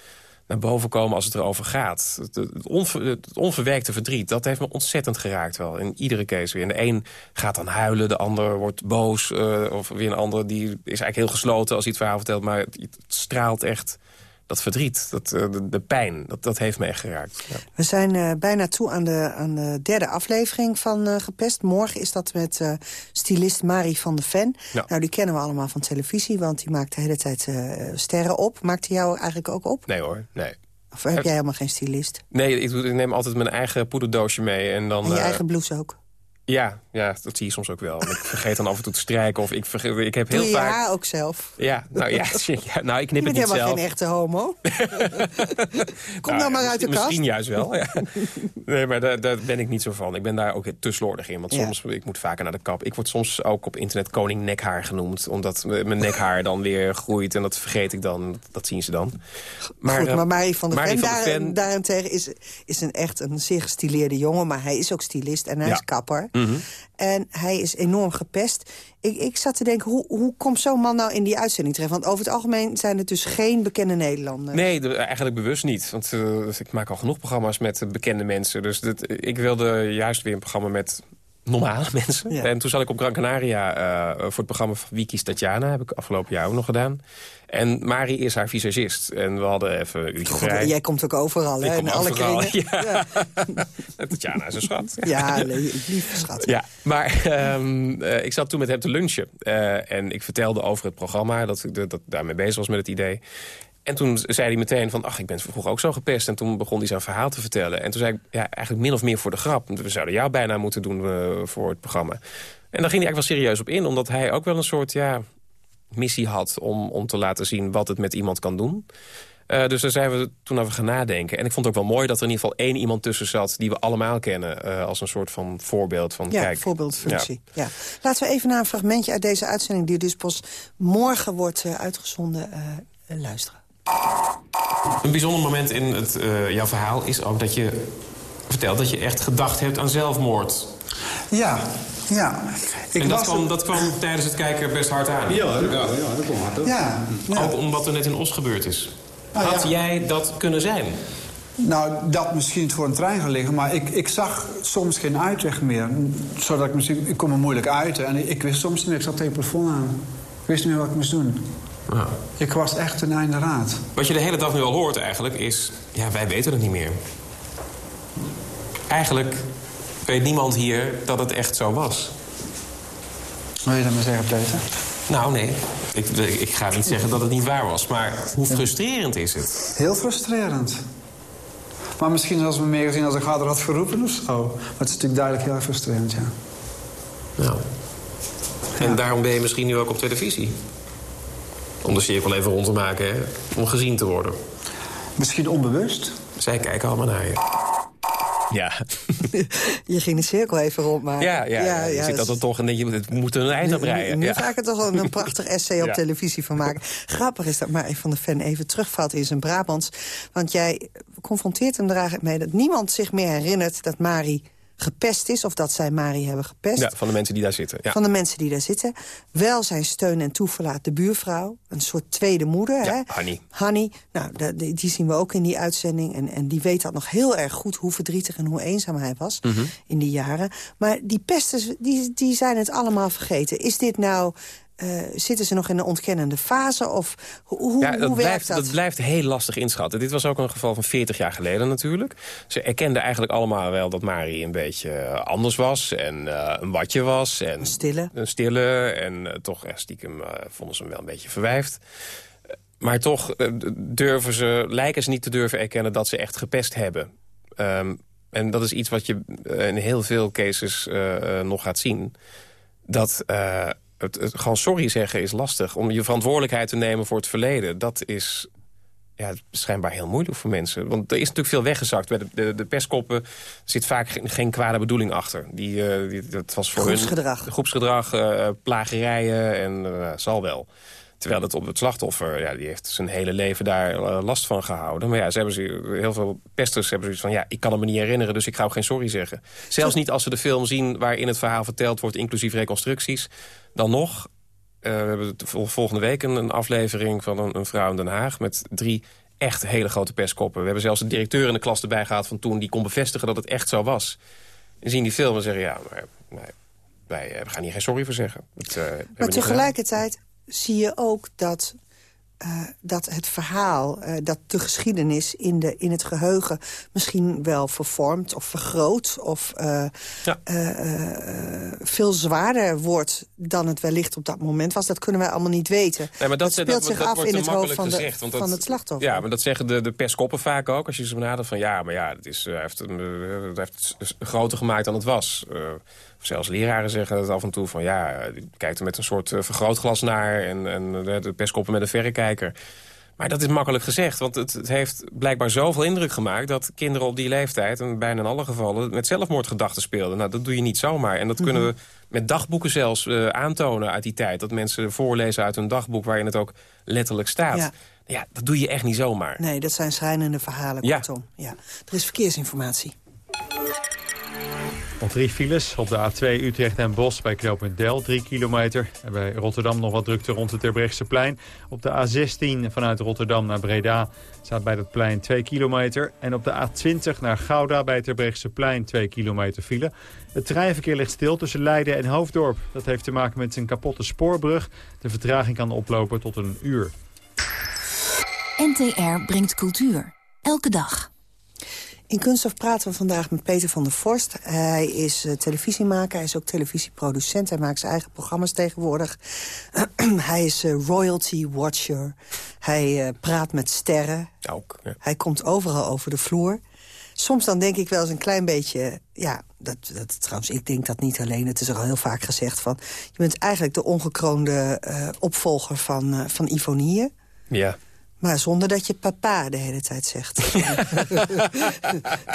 naar boven komen als het erover gaat. Het, het, onver- het onverwerkte verdriet, dat heeft me ontzettend geraakt wel. In iedere case weer. En de een gaat dan huilen, de ander wordt boos. eh, of weer een ander die is eigenlijk heel gesloten als hij het verhaal vertelt. Maar het straalt echt dat verdriet, dat, eh, de, de pijn. Dat, dat heeft me echt geraakt. Ja. We zijn eh, bijna toe aan de, aan de derde aflevering van eh, Gepest. Morgen is dat met eh stylist Marie van de Ven. Ja. Nou, die kennen we allemaal van televisie, want die maakt de hele tijd sterren op. Maakt hij jou eigenlijk ook op? Nee hoor, nee. Of heb jij helemaal geen stylist? Nee, ik, neem altijd mijn eigen poederdoosje mee. En, dan, en je eigen blouse ook? Ja, ja, dat zie je soms ook wel. Ik vergeet dan af en toe te strijken. Of ik, vergeet, ik heb heel Doe je vaak... haar ook zelf? Ja, nou ja, ja nou, ik knip het niet zelf. Je bent helemaal geen echte homo. Kom nou, maar uit de kast. Misschien juist wel, ja. Nee, maar daar, daar, ben ik niet zo van. Ik ben daar ook te slordig in. Want soms, ik moet vaker naar de kap. Ik word soms ook op internet koning nekhaar genoemd. Omdat mijn nekhaar dan weer groeit. En dat vergeet ik dan. Dat zien ze dan. Maar, Goed, maar Marie van der Ven, daar, daarentegen is, is een echt een zeer gestileerde jongen. Maar hij is ook stylist en hij is kapper. Mm -hmm. En hij is enorm gepest. Ik, ik zat te denken, hoe, hoe komt zo'n man nou in die uitzending terecht? Want over het algemeen zijn het dus geen bekende Nederlanders. Nee, eigenlijk bewust niet. Want uh, ik maak al genoeg programma's met uh, bekende mensen. Dus ik wilde juist weer een programma met normale mensen. Ja. En toen zat ik op Gran Canaria uh, voor het programma van Wiki Tatjana. Heb ik afgelopen jaar ook nog gedaan. En Mari is haar visagist. En we hadden even vrij. Jij komt ook overal, hè? In alle kringen. Ja. ja. Tatjana is een schat. Ja, lief schat. Ja, maar um, uh, ik zat toen met hem te lunchen. Uh, en ik vertelde over het programma, dat ik dat daarmee bezig was met het idee. En toen zei hij meteen van, ach, ik ben vroeger ook zo gepest. En toen begon hij zijn verhaal te vertellen. En toen zei ik, ja, eigenlijk min of meer voor de grap. We zouden jou bijna moeten doen uh, voor het programma. En daar ging hij eigenlijk wel serieus op in. Omdat hij ook wel een soort, ja, missie had om, om te laten zien wat het met iemand kan doen. Uh, dus daar zijn we toen over gaan nadenken. En ik vond het ook wel mooi dat er in ieder geval één iemand tussen zat... die we allemaal kennen uh, als een soort van voorbeeld. Van, ja, kijk, voorbeeldfunctie. Ja. Ja. Laten we even naar een fragmentje uit deze uitzending... die dus pas morgen wordt uh, uitgezonden luisteren. Een bijzonder moment in het, jouw verhaal is ook dat je vertelt... dat je echt gedacht hebt aan zelfmoord. Ja, ja. Ik en dat, kwam, dat kwam tijdens het kijken best hard aan. Ja, ja, ja dat kwam hard op. Ja, ja. Ook om wat er net in Os gebeurd is. Nou, Had ja. jij dat kunnen zijn? Nou, dat misschien voor een trein gaan liggen. Maar ik, ik zag soms geen uitweg meer. Zodat ik misschien... Ik kom er moeilijk uit. En ik, ik wist soms niet. Ik zat tegen het plafond aan. Ik wist niet meer wat ik moest doen. Ja. Ik was echt een einde raad. Wat je de hele dag nu al hoort eigenlijk is... Ja, wij weten het niet meer. Eigenlijk weet niemand hier dat het echt zo was. Wil je dat maar zeggen, Peter? Nou, nee. Ik, ik ga niet zeggen dat het niet waar was. Maar hoe frustrerend is het? Heel frustrerend. Maar misschien als we meer gezien als een vader had geroepen of zo. Maar het is natuurlijk duidelijk heel erg frustrerend, ja. Nou. En ja. daarom ben je misschien nu ook op televisie. Om de cirkel even rond te maken, hè? Om gezien te worden. Misschien onbewust. Zij kijken allemaal naar je. Ja. je ging de cirkel even rondmaken. Ja, ja, ja, je zit dat er toch en denk je, het moet een eind op rijden. Nu, ja. ga ik er toch wel een prachtig essay op ja. televisie van maken. Grappig is dat Marie van der Ven even terugvalt in zijn Brabants. Want jij confronteert hem er eigenlijk mee dat niemand zich meer herinnert dat Marie gepest is... of dat zij Marie hebben gepest. Ja, van de mensen die daar zitten. Ja. Van de mensen die daar zitten. Wel zijn steun en toeverlaat de buurvrouw. Een soort tweede moeder. Ja, hè? Hanny. Hanny, nou, die, die, zien we ook in die uitzending. En, en die weet dat nog heel erg goed, hoe verdrietig en hoe eenzaam hij was... Mm -hmm. in die jaren. Maar die pesters, die, die zijn het allemaal vergeten. Is dit nou... Uh, zitten ze nog in een ontkennende fase? Of hoe, ja, dat hoe blijft, dat? dat blijft heel lastig inschatten. Dit was ook een geval van 40 jaar geleden natuurlijk. Ze erkenden eigenlijk allemaal wel dat Marie een beetje anders was. En uh, een watje was. En een stille. Een stille. En uh, toch stiekem vonden ze hem wel een beetje verwijfd. Maar toch durven ze, lijken ze niet te durven erkennen dat ze echt gepest hebben. Um, en dat is iets wat je in heel veel cases nog gaat zien. Dat het, het, gewoon sorry zeggen is lastig. Om je verantwoordelijkheid te nemen voor het verleden... dat is ja, schijnbaar heel moeilijk voor mensen. Want er is natuurlijk veel weggezakt. Bij de, de, de perskoppen zit vaak geen, geen kwade bedoeling achter. Die, uh, die, dat was voor groepsgedrag. Hun, groepsgedrag, uh, plagerijen en uh, zal wel. Terwijl het op het slachtoffer, ja, die heeft zijn hele leven daar uh, last van gehouden. Maar ja, ze hebben ze, heel veel pesters hebben zoiets van... ja, ik kan het me niet herinneren, dus ik ga ook geen sorry zeggen. Zelfs niet als ze de film zien waarin het verhaal verteld wordt... inclusief reconstructies. Dan nog, uh, we hebben volgende week een, een aflevering van een, een, vrouw in Den Haag... met drie echt hele grote perskoppen. We hebben zelfs de directeur in de klas erbij gehad van toen... die kon bevestigen dat het echt zo was. En zien die film en zeggen, ja, maar nee, wij, we gaan hier geen sorry voor zeggen. Het, uh, maar tegelijkertijd zie je ook dat uh, dat het verhaal, uh, dat de geschiedenis in, de, in het geheugen... misschien wel vervormt of vergroot of uh, ja. veel zwaarder wordt... dan het wellicht op dat moment was. Dat kunnen wij allemaal niet weten. Nee, maar dat, speelt dat, zich dat, af in het hoofd van, gezegd, de, van het slachtoffer. Ja, maar dat zeggen de, de perskoppen vaak ook. Als je ze benadert van ja, maar ja, het, is, heeft het groter gemaakt dan het was. Zelfs leraren zeggen het af en toe van ja, die kijkt er met een soort vergrootglas naar... en, en de perskoppen met een verrekijker. Maar dat is makkelijk gezegd, want het, het, heeft blijkbaar zoveel indruk gemaakt... dat kinderen op die leeftijd, en bijna in alle gevallen... met zelfmoordgedachten speelden. Nou, dat doe je niet zomaar. En dat kunnen we met dagboeken zelfs uh, aantonen uit die tijd. Dat mensen voorlezen uit een dagboek waarin het ook letterlijk staat. Ja. ja dat doe je echt niet zomaar. Nee, dat zijn schrijnende verhalen, kortom. Ja. Er is verkeersinformatie. Nog drie files op de A2 Utrecht en Bos bij knooppunt Del, 3 kilometer. En bij Rotterdam nog wat drukte rond het Terbrechtseplein. Op de A16 vanuit Rotterdam naar Breda staat bij dat plein 2 kilometer. En op de A20 naar Gouda bij Terbrechtseplein 2 kilometer file. Het treinverkeer ligt stil tussen Leiden en Hoofddorp. Dat heeft te maken met een kapotte spoorbrug. De vertraging kan oplopen tot een uur. NTR brengt cultuur. Elke dag. In Kunststof praten we vandaag met Peter van der Vorst. Hij is uh, televisiemaker, hij is ook televisieproducent. Hij maakt zijn eigen programma's tegenwoordig. hij is uh, royalty watcher. Hij uh, praat met sterren. Ook, ja. Hij komt overal over de vloer. Soms dan denk ik wel eens een klein beetje... Ja, dat, dat, trouwens, ik denk dat niet alleen. Het is er al heel vaak gezegd van... Je bent eigenlijk de ongekroonde opvolger van, van Ivonie. Ja. Maar zonder dat je papa de hele tijd zegt.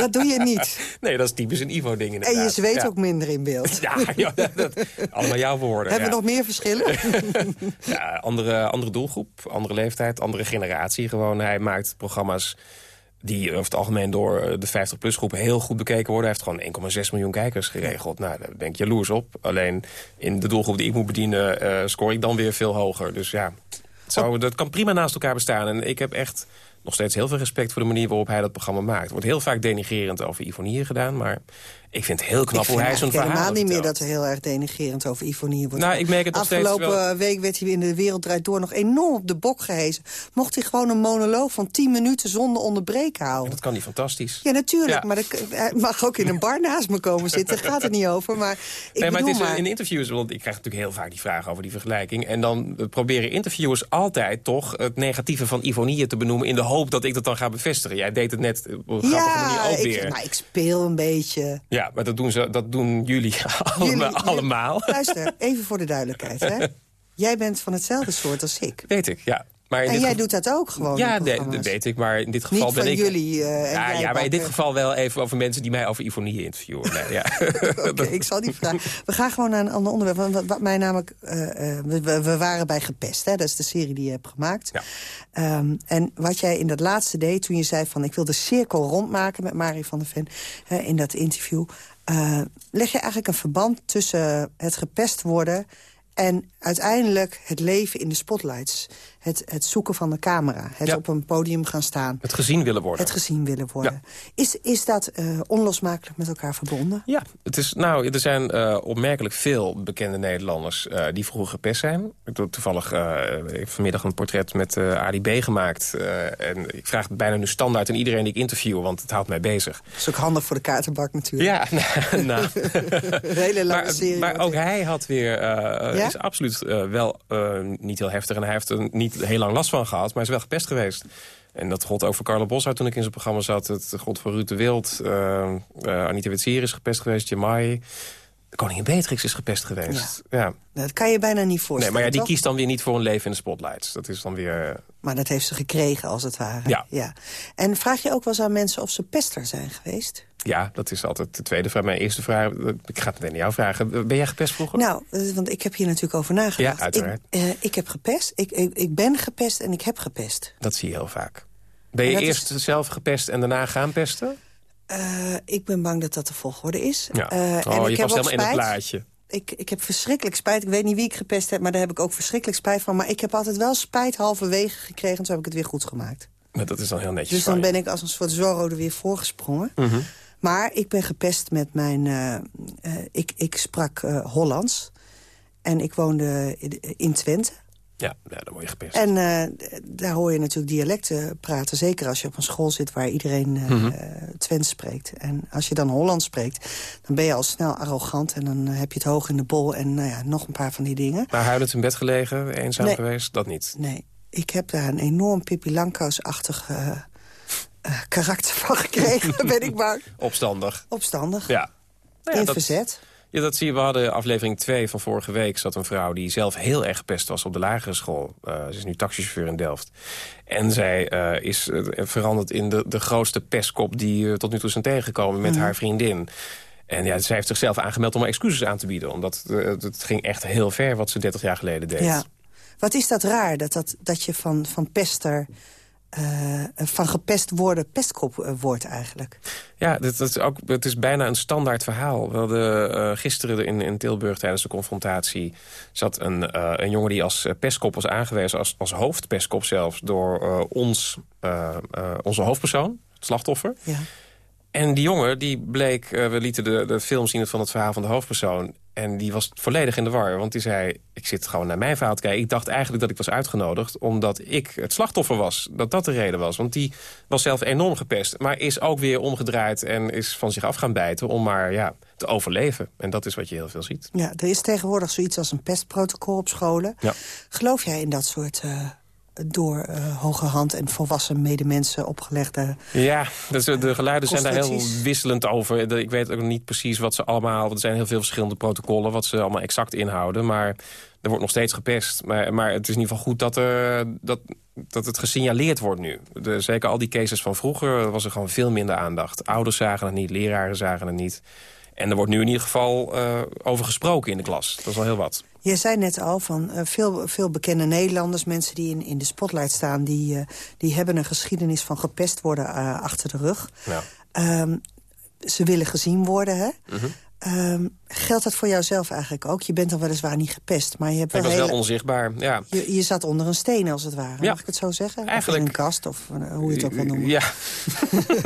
dat doe je niet. Nee, dat is typisch een Ivo-ding inderdaad. En je zweet ja. ook minder in beeld. Ja, ja dat, allemaal jouw woorden. Hebben ja. we nog meer verschillen? ja, andere, andere doelgroep, andere leeftijd, andere generatie. Gewoon, hij maakt programma's die over het algemeen door de 50-plus groep heel goed bekeken worden. Hij heeft gewoon 1,6 miljoen kijkers geregeld. Nou, daar ben ik jaloers op. Alleen in de doelgroep die ik moet bedienen... Uh, scoor ik dan weer veel hoger. Dus ja, zou, dat kan prima naast elkaar bestaan. En ik heb echt nog steeds heel veel respect voor de manier waarop hij dat programma maakt. Er wordt heel vaak denigerend over Ivonie gedaan, maar ik vind het heel knap hoe hij zo'n verhaal helemaal niet meer dat er heel erg denigerend over Ivonie wordt. Nou, ik merk het Afgelopen wel... week werd hij in de Wereld Draait Door nog enorm op de bok gehezen. Mocht hij gewoon een monoloog van 10 minuten zonder onderbreken houden. dat kan niet fantastisch. Ja, natuurlijk. Maar hij mag ook in een bar naast me komen zitten. Daar gaat het niet over. Maar ik nee, maar het is maar... in interviews, want ik krijg natuurlijk heel vaak die vragen over die vergelijking. En dan proberen interviewers altijd toch het negatieve van Ivonie te benoemen... in de hoop dat ik dat dan ga bevestigen. Jij deed het net op een manier ook ik, weer. Nou, ik speel een beetje. Ja, maar dat doen, ze, dat doen jullie, allemaal. Jullie, allemaal. Luister, even voor de duidelijkheid. Hè? Jij bent van hetzelfde soort als ik. Weet ik, ja. Maar en jij doet dat ook gewoon? Ja, dat weet ik. Maar in dit geval Niet ben van ik. jullie. Uh, ja, ja, maar in dit geval wel even over mensen die mij over Ivonie interviewen. Nee, ja. Oké, okay, ik zal die vragen. We gaan gewoon naar een ander onderwerp. Want wat, wat mij namelijk. Uh, we, we, waren bij Gepest, hè? dat is de serie die je hebt gemaakt. Ja. Um, en wat jij in dat laatste deed toen je zei van ik wil de cirkel rondmaken met Marie van der Ven uh, in dat interview. Leg je eigenlijk een verband tussen het gepest worden en uiteindelijk het leven in de spotlights. Het, het zoeken van de camera. Het Ja. op een podium gaan staan. Het gezien willen worden. Het gezien willen worden. Is, is dat uh, onlosmakelijk met elkaar verbonden? Ja, het is, nou, er zijn uh, opmerkelijk veel bekende Nederlanders uh, die vroeger gepest zijn. Ik heb toevallig vanmiddag een portret met Ali B gemaakt. en ik vraag het bijna nu standaard aan iedereen die ik interview, want het houdt mij bezig. Dat is ook handig voor de kaartenbak natuurlijk. Ja, nou, nou. een hele lange maar, serie. Maar ook hij had weer, Ja? is absoluut wel niet heel heftig. En hij heeft er niet heel lang last van gehad, maar is wel gepest geweest. En dat gold ook voor Carlo Boshout toen ik in zijn programma zat. Het gold voor Ruud de Wild. Uh, uh, Anita Witsier is gepest geweest. Jamai. Koningin Beatrix is gepest geweest. Ja. Dat kan je bijna niet voorstellen, Nee, maar ja, die toch? kiest dan weer niet voor een leven in de spotlights. Dat is dan weer... Maar dat heeft ze gekregen, als het ware. Ja. ja. En vraag je ook wel eens aan mensen of ze pester zijn geweest? Ja, dat is altijd de tweede vraag. Mijn eerste vraag, ik ga het meteen aan jou vragen. Ben jij gepest vroeger? Nou, want ik heb hier natuurlijk over nagedacht. Ja, uiteraard. Ik, ik heb gepest, ik, ik, ik ben gepest en ik heb gepest. Dat zie je heel vaak. Ben je eerst is- zelf gepest en daarna gaan pesten? Uh, ik ben bang dat dat de volgorde is. Ja. Uh, en oh, ik je heb helemaal in het spijt. plaatje. Ik, ik heb verschrikkelijk spijt. Ik weet niet wie ik gepest heb, maar daar heb ik ook verschrikkelijk spijt van. Maar ik heb altijd wel spijt halverwege gekregen. En toen heb ik het weer goed gemaakt. Maar dat is dan heel netjes Dus dan ben ik als een soort Zorro er weer voorgesprongen. Mhm. Maar ik ben gepest met mijn... eh, eh, ik, ik sprak eh, Hollands. En ik woonde in Twente. Ja, ja dan word je gepest. En uh, daar hoor je natuurlijk dialecten praten. Zeker als je op een school zit waar iedereen uh, mm -hmm. Twents spreekt. En als je dan Hollands spreekt, dan ben je al snel arrogant. En dan heb je het hoog in de bol en nou ja, nog een paar van die dingen. Maar huilend in bed gelegen, eenzaam nee. geweest, dat niet? Nee, ik heb daar een enorm Pippi Langkous-achtig uh, karakter van gekregen, ben ik bang. Opstandig. Opstandig. Ja. Nou ja in dat, verzet. Ja, dat zie je. We hadden aflevering 2 van vorige week. zat een vrouw die zelf heel erg gepest was op de lagere school. Uh, ze is nu taxichauffeur in Delft. En zij uh, is veranderd in de, de grootste pestkop die tot nu toe zijn tegengekomen met mm. haar vriendin. En ja, zij heeft zichzelf aangemeld om excuses aan te bieden. Omdat het ging echt heel ver wat ze 30 jaar geleden deed. Ja. Wat is dat raar, dat, dat, dat je van, van pester... Uh, van gepest worden pestkop uh, wordt eigenlijk. Ja, dat, dat is ook, het is bijna een standaard verhaal. We hadden uh, gisteren in, in Tilburg tijdens de confrontatie... zat een, een jongen die als pestkop was aangewezen, als, als hoofdpestkop zelfs... door ons, onze hoofdpersoon, het slachtoffer. Ja. En die jongen, die bleek, we lieten de, de film zien van het verhaal van de hoofdpersoon... En die was volledig in de war, want die zei... ik zit gewoon naar mijn verhaal te kijken. Ik dacht eigenlijk dat ik was uitgenodigd omdat ik het slachtoffer was. Dat dat de reden was, want die was zelf enorm gepest. Maar is ook weer omgedraaid en is van zich af gaan bijten... om maar ja, te overleven. En dat is wat je heel veel ziet. Ja, er is tegenwoordig zoiets als een pestprotocol op scholen. Ja. Geloof jij in dat soort... Uh door uh, hoge hand en volwassen medemensen opgelegde... Ja, dus de geluiden zijn daar heel wisselend over. Ik weet ook niet precies wat ze allemaal... er zijn heel veel verschillende protocollen... wat ze allemaal exact inhouden, maar er wordt nog steeds gepest. Maar, maar het is in ieder geval goed dat, er, dat, dat het gesignaleerd wordt nu. De, zeker al die cases van vroeger was er gewoon veel minder aandacht. Ouders zagen het niet, leraren zagen het niet... En er wordt nu in ieder geval uh, over gesproken in de klas. Dat is wel heel wat. Je zei net al van uh, veel, veel bekende Nederlanders... mensen die in, in de spotlight staan... die, uh, die hebben een geschiedenis van gepest worden achter de rug. Ja. Um, ze willen gezien worden, hè? Mm -hmm. Um, geldt dat voor jouzelf eigenlijk ook? Je bent dan weliswaar niet gepest, maar je hebt Ik wel was hele... wel onzichtbaar, ja. Je, je, zat onder een steen, als het ware. Ja. Mag ik het zo zeggen? Eigenlijk... Of in een kast, of uh, hoe je het ook wil noemen. Ja.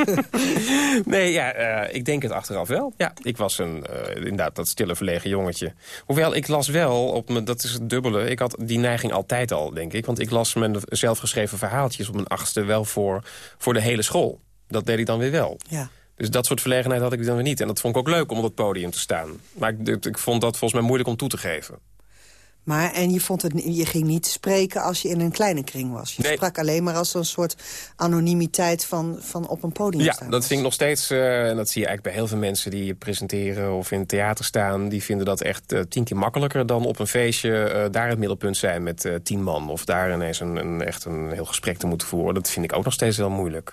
nee, ja, uh, ik denk het achteraf wel. Ja, ik was een, uh, inderdaad dat stille verlegen jongetje. Hoewel, ik las wel, op me, dat is het dubbele... ik had die neiging altijd al, denk ik. Want ik las mijn zelfgeschreven verhaaltjes op mijn achtste wel voor, voor de hele school. Dat deed ik dan weer wel. Ja. Dus dat soort verlegenheid had ik dan weer niet. En dat vond ik ook leuk om op het podium te staan. Maar ik, ik vond dat volgens mij moeilijk om toe te geven. Maar, en je, vond het, je ging niet spreken als je in een kleine kring was. Je nee. sprak alleen maar als een soort anonimiteit van, van op een podium ja, staan. dat vind ik nog steeds, uh, en dat zie je eigenlijk bij heel veel mensen die presenteren of in het theater staan. Die vinden dat echt uh, tien keer makkelijker dan op een feestje uh, daar het middelpunt zijn met tien man. Of daar ineens een, een, echt een heel gesprek te moeten voeren. Dat vind ik ook nog steeds heel moeilijk.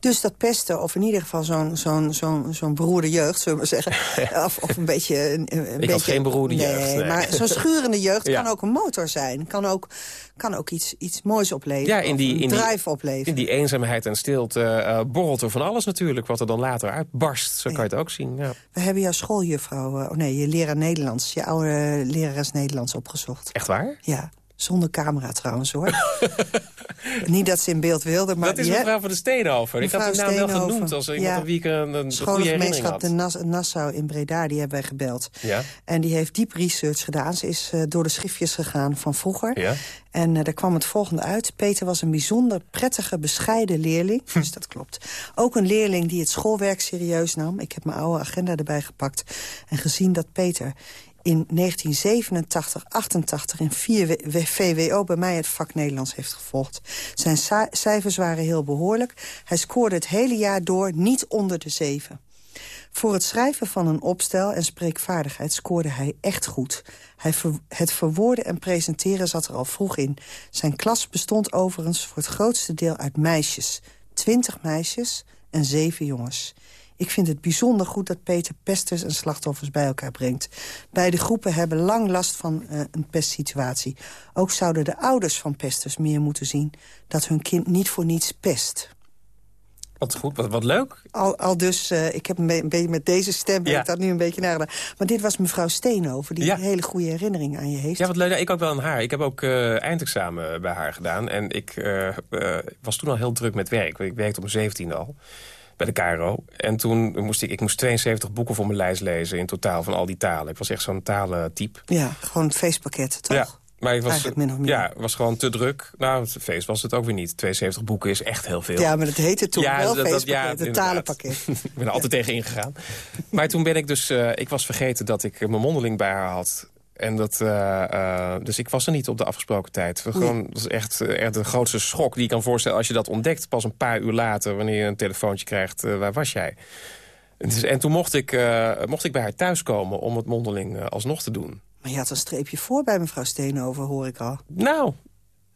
Dus dat pesten, of in ieder geval zo'n zo'n zo'n zo'n beroerde jeugd, zullen we maar zeggen. of, of een beetje... Een, een ik beetje, had geen beroerde nee, jeugd. Nee, maar zo'n schurende jeugd Ja. Kan ook een motor zijn. Kan ook, kan ook iets, iets moois opleveren. Ja, in die, in die, drive opleveren. In die eenzaamheid en stilte uh, borrelt er van alles natuurlijk... wat er dan later uitbarst. Zo kan je het ook zien, ja. We hebben jouw schooljuffrouw, uh, oh nee, je leraar Nederlands... je oude lerares Nederlands opgezocht. Echt waar? Ja, zonder camera trouwens, hoor. Niet dat ze in beeld wilde, maar... Dat is mevrouw van de Steenhoven. Ik had die naam wel genoemd als iemand ja. aan wie ik een, een had. de Nas Nassau in Breda, die hebben wij gebeld. Ja. En die heeft diep research gedaan. Ze is uh, door de schriftjes gegaan van vroeger. Ja. En uh, daar kwam het volgende uit. Peter was een bijzonder prettige, bescheiden leerling. Dus dat klopt. Ook een leerling die het schoolwerk serieus nam. Ik heb mijn oude agenda erbij gepakt. En gezien dat Peter in 1987, 88 in 4 VWO bij mij het vak Nederlands heeft gevolgd. Zijn cijfers waren heel behoorlijk. Hij scoorde het hele jaar door niet onder de 7. Voor het schrijven van een opstel en spreekvaardigheid scoorde hij echt goed. Hij het verwoorden en presenteren zat er al vroeg in. Zijn klas bestond overigens voor het grootste deel uit meisjes. 20 meisjes en 7 jongens. Ik vind het bijzonder goed dat Peter pesters en slachtoffers bij elkaar brengt. Beide groepen hebben lang last van uh, een pestsituatie. Ook zouden de ouders van pesters meer moeten zien... dat hun kind niet voor niets pest. Wat goed, wat, wat leuk. Al, al dus, uh, ik heb een, be een, beetje met deze stem ja. ik dat nu een beetje nagedaan. Maar dit was mevrouw Steenhoven, die ja. een hele goede herinnering aan je heeft. Ja, wat leuk. Ik ook wel aan haar. Ik heb ook uh, eindexamen bij haar gedaan. En ik was toen al heel druk met werk. Ik werkte op mijn 17 al bij de KRO. En toen moest ik, ik moest 72 boeken voor mijn lijst lezen in totaal van al die talen. Ik was echt zo'n talentype. Ja, gewoon het feestpakket, toch? Ja. Maar ik was, Eigenlijk min of meer. ja, was gewoon te druk. Nou, het feest was het ook weer niet. 72 boeken is echt heel veel. Ja, maar dat heette toen wel dat- dat- feestpakket, het inderdaad. talenpakket. ik ben er altijd tegen ingegaan. Maar toen ben ik dus... eh, ik was vergeten dat ik mijn mondeling bij haar had. En dat, eh, eh, dus ik was er niet op de afgesproken tijd. Gewoon, dat is echt, eh, echt de grootste schok die je kan voorstellen... als je dat ontdekt pas een paar uur later... wanneer je een telefoontje krijgt, waar was jij? En, dus- en toen mocht ik, mocht ik bij haar thuiskomen om het mondeling alsnog te doen. Maar je had een streepje voor bij mevrouw Steenhoven, hoor ik al. Nou...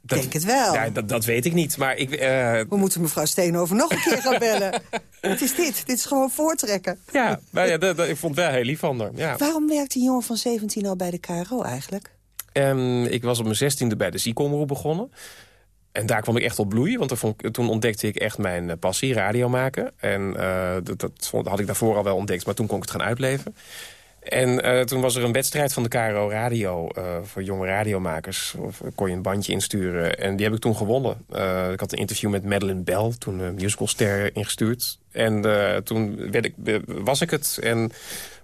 Ik denk het wel. Ja, dat, dat weet ik niet, maar ik... eh, We moeten mevrouw Steenhoven nog een keer gaan bellen. Wat is dit? Dit is gewoon voortrekken. Ja, nou ja dat, dat- ik vond het wel heel lief van haar. Ja. Waarom werkt die jongen van 17 al bij de KRO eigenlijk? Ehm, ik was op mijn zestiende bij de ziekomroep begonnen. En daar kwam ik echt op bloeien, want toen, vond toen ontdekte ik echt mijn eh, passie, radio maken. En eh, dat, dat had ik daarvoor al wel ontdekt, maar toen kon ik het gaan uitleven. En eh, toen was er een wedstrijd van de KRO Radio eh, voor jonge radiomakers. Of, eh, kon je een bandje insturen. En die heb ik toen gewonnen. Ik had een interview met Madeleine Bell, toen een musicalster ingestuurd. En toen werd ik, was ik het en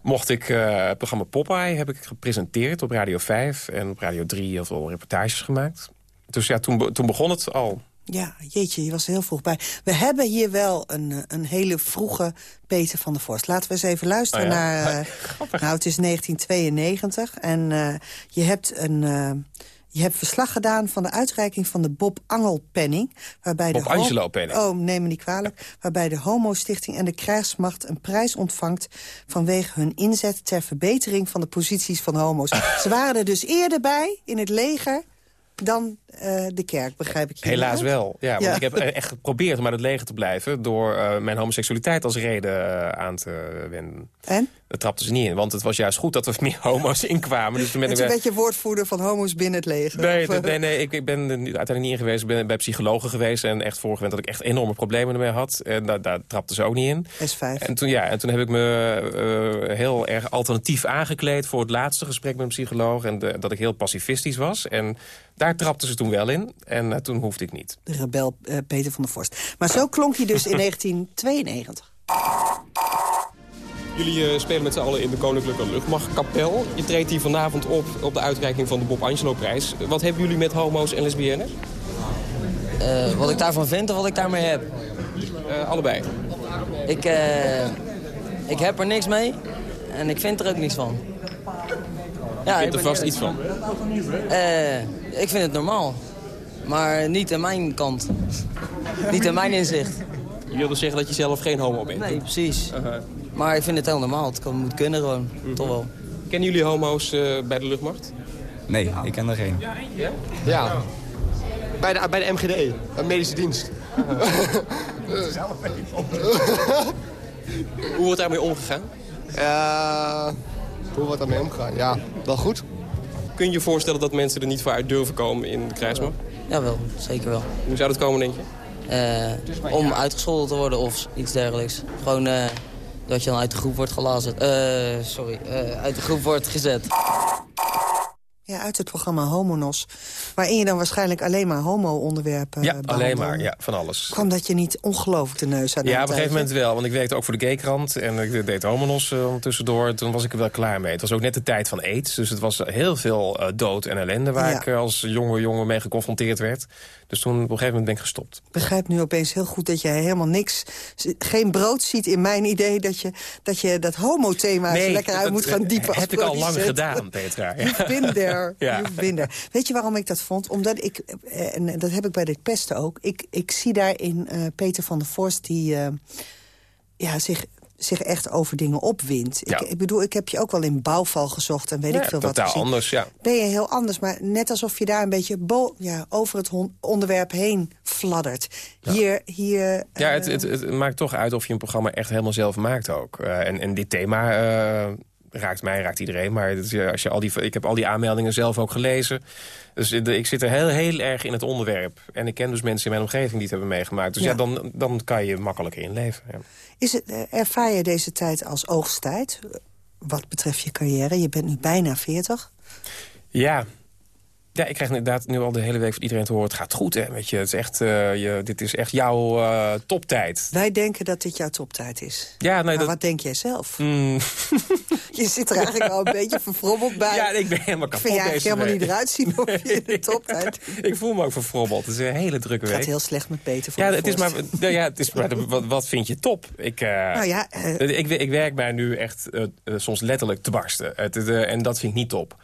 mocht ik het programma Popeye heb ik gepresenteerd op Radio 5. En op Radio 3 heel veel reportages gemaakt. Dus ja, toen, toen begon het al. Ja, jeetje, je was er heel vroeg bij. We hebben hier wel een, eh, een hele vroege Peter van der Vorst. Laten we eens even luisteren Oh ja. naar... eh, nou, het is 1992 en eh, je hebt een... je hebt verslag gedaan van de uitreiking van de Bob Angel-penning. waarbij Bob de ho- Angelo-penning. Oh, neem me niet kwalijk. Waarbij de Homo-stichting en de krijgsmacht een prijs ontvangt... vanwege hun inzet ter verbetering van de posities van homo's. Ze waren er dus eerder bij in het leger dan eh, de kerk, begrijp ik hieruit. Helaas wel. Ja, want Ja. ik heb echt geprobeerd om uit het leger te blijven... door eh, mijn homoseksualiteit als reden eh, aan te wenden. En? Dat trapte ze niet in, want het was juist goed dat er meer homo's inkwamen. Dus toen ben Het ik is een beetje woordvoerder van homo's binnen het leger. Nee, nee, nee ik, ik ben er uiteindelijk niet in geweest. Ik ben bij psychologen geweest en echt voorgewend dat ik echt enorme problemen ermee had. En daar, daar trapte ze ook niet in. S5. En toen, ja, en toen heb ik me heel erg alternatief aangekleed voor het laatste gesprek met een psycholoog. En de- dat ik heel pacifistisch was. En daar trapte ze toen wel in. En eh, toen hoefde ik niet. De rebel eh, Peter van der Vorst. Maar zo klonk hij dus in 1992. Jullie eh, spelen met z'n allen in de Koninklijke Luchtmachtkapel. Je treedt hier vanavond op op de uitreiking van de Bob Angelo-prijs. Wat hebben jullie met homo's en lesbiennes? Eh, wat ik daarvan vind of wat ik daarmee heb? Eh, allebei. Ik, eh, ik heb er niks mee en ik vind er ook niks van. Je ik vindt er vast iets van. Eh, ik vind het normaal. Maar niet aan mijn kant. niet aan mijn inzicht. Je wilde zeggen dat je zelf geen homo bent? Nee, precies. Maar ik vind het heel normaal. Het kan, moet kunnen gewoon. Toch wel. Kennen jullie homo's eh, bij de luchtmacht? Nee, ik ken er geen. Ja? Ja, bij de, bij de MGD, een medische dienst. Hoe wordt daarmee omgegaan? Eh, hoe wordt daarmee omgegaan? Ja, wel goed. Kun je je voorstellen dat mensen er niet voor uit durven komen in de krijgsmacht? Jawel, zeker wel. Hoe zou dat komen, denk je? Eh, om uitgescholden te worden of iets dergelijks. Gewoon eh, dat je dan uit de groep wordt gelazerd. Eh, sorry, uit de groep wordt gezet. Ja, uit het programma Homonos. Waarin je dan waarschijnlijk alleen maar homo-onderwerpen ja, eh, alleen maar. Ja, van alles. Kwam dat je niet ongelooflijk de neus aan Ja, op een gegeven moment wel. Want ik werkte ook voor de Gaykrant. En ik deed homonos uh, tussendoor. Toen was ik er wel klaar mee. Het was ook net de tijd van aids. Dus het was heel veel uh, dood en ellende... waar Ja. ik als jonge jongen mee geconfronteerd werd. Dus toen op een gegeven moment ben ik gestopt. Ik begrijp nu opeens heel goed dat jij helemaal niks... geen brood ziet in mijn idee dat je dat, je dat homo-thema nee, lekker uit moet gaan diepen. heb ik al lang gedaan, Petra. You've been there. Ja. You've been there. Weet je waarom ik dat vond? Omdat ik, eh, en dat heb ik bij dit pesten ook... ik, ik zie daarin uh, Peter van der Vorst die uh, ja, zich zich echt over dingen opwindt. Ja. Ik, ik bedoel, ik heb je ook wel in bouwval gezocht en weet ja, ik veel wat. Totaal anders, ja. Ben je heel anders, maar net alsof je daar een beetje ja, over het onderwerp heen fladdert. Ja. Hier, hier... Ja, uh... het, het, het, maakt toch uit of je een programma echt helemaal zelf maakt ook. Uh, en, en dit thema... Uh, raakt mij, raakt iedereen. Maar als je al die, ik heb al die aanmeldingen zelf ook gelezen. Dus ik zit er heel, heel erg in het onderwerp. En ik ken dus mensen in mijn omgeving die het hebben meegemaakt. Dus ja, ja dan, dan kan je makkelijker inleven. Ja. Is het, eh, ervaar je deze tijd als oogsttijd? Wat betreft je carrière? Je bent nu bijna 40. Ja. Ja, ik krijg inderdaad nu al de hele week van iedereen te horen... het gaat goed, hè. Weet je, het is echt, uh, je, dit is echt jouw uh, toptijd. Wij denken dat dit jouw toptijd is. Ja, nee, dat... wat denk jij zelf? Mm. je zit er eigenlijk al een beetje verfrommeld bij. Ja, ik ben helemaal kapot Ik vind helemaal week. niet eruit zien of je in de toptijd... ik voel me ook verfrommeld. Het is een hele drukke week. Het gaat heel slecht met Peter ja, het is maar, nou ja, het is maar wat, wat vind je top? Ik, uh, nou ja, ik, ik, werk mij nu echt soms letterlijk te barsten. Het, en dat vind ik niet top.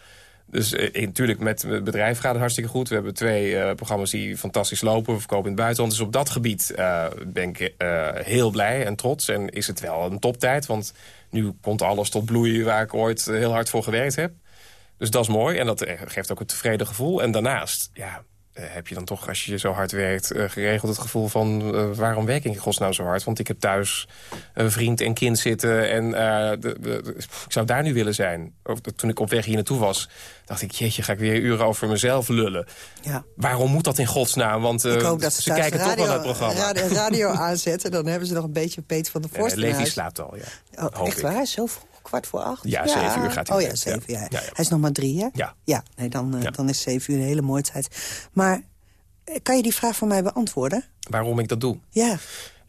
Dus eh, natuurlijk, met het bedrijf gaat het hartstikke goed. We hebben twee uh, programma's die fantastisch lopen. We verkopen in het buitenland. Dus op dat gebied uh, ben ik heel blij en trots. En is het wel een toptijd. Want nu komt alles tot bloeien waar ik ooit heel hard voor gewerkt heb. Dus dat is mooi. En dat geeft ook een tevreden gevoel. En daarnaast, ja, heb je dan toch, als je zo hard werkt... Uh, geregeld het gevoel van uh, waarom werk ik in godsnaam zo hard? Want ik heb thuis een vriend en kind zitten en de, de, ik zou daar nu willen zijn. Of, toen ik op weg hier naartoe was, dacht ik... jeetje, ga ik weer uren over mezelf lullen. Ja. Waarom moet dat in godsnaam? Want ik hoop dat ze, ze kijken radio, toch wel naar het programma. Radio, radio aanzetten, dan hebben ze nog een beetje Peter van de Vorst nee, Levi slaapt al, ja. Oh, echt waar? Zo vroeg? Kwart voor acht? Ja, zeven uur gaat hij Oh ja, zeven, ja. Ja, ja. Hij is nog maar drie, hè? Ja. Ja, nee, dan, uh, dan is zeven uur een hele mooie tijd. Maar kan je die vraag voor mij beantwoorden? Waarom ik dat doe? Ja.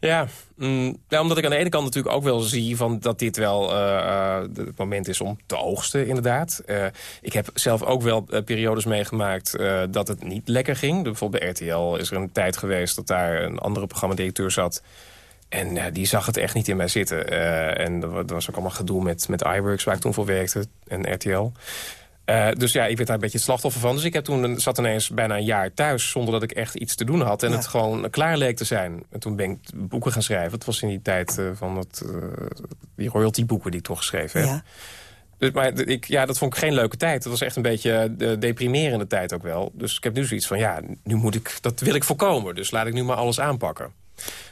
Ja, mm, ja, omdat ik aan de ene kant natuurlijk ook wel zie... Van dat dit wel uh, het moment is om te oogsten, inderdaad. Uh, ik heb zelf ook wel uh, periodes meegemaakt dat het niet lekker ging. Bijvoorbeeld bij RTL is er een tijd geweest... dat daar een andere programmadirecteur zat... En die zag het echt niet in mij zitten. en er was ook allemaal gedoe met, met iWorks, waar ik toen voor werkte, en RTL. Uh, dus ja, ik werd daar een beetje het slachtoffer van. Dus ik heb toen, zat ineens bijna een jaar thuis... zonder dat ik echt iets te doen had. En ja. het gewoon klaar leek te zijn. En toen ben ik boeken gaan schrijven. Het was in die tijd van uh, die royaltyboeken die ik toch geschreven heb. Ja. Dus, maar ik, ja, dat vond ik geen leuke tijd. Het was echt een beetje de deprimerende tijd ook wel. Dus ik heb nu zoiets van, ja, nu moet ik, dat wil ik voorkomen. Dus laat ik nu maar alles aanpakken.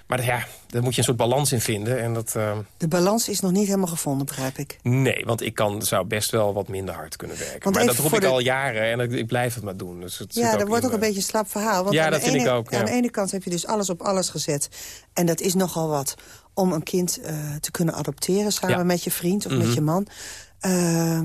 Maar ja, daar moet je een soort balans in vinden. En dat, uh... De balans is nog niet helemaal gevonden, begrijp ik. Nee, want ik kan, zou best wel wat minder hard kunnen werken. Want maar dat roep ik de... al jaren en ik, ik, blijf het maar doen. Dus het ja, dat wordt ook een beetje een slap verhaal. Want ja, dat vind ene, ik ook. Ja. Aan de ene kant heb je dus alles op alles gezet. En dat is nogal wat om een kind uh, te kunnen adopteren... samen ja. met je vriend of mm -hmm. met je man. Uh,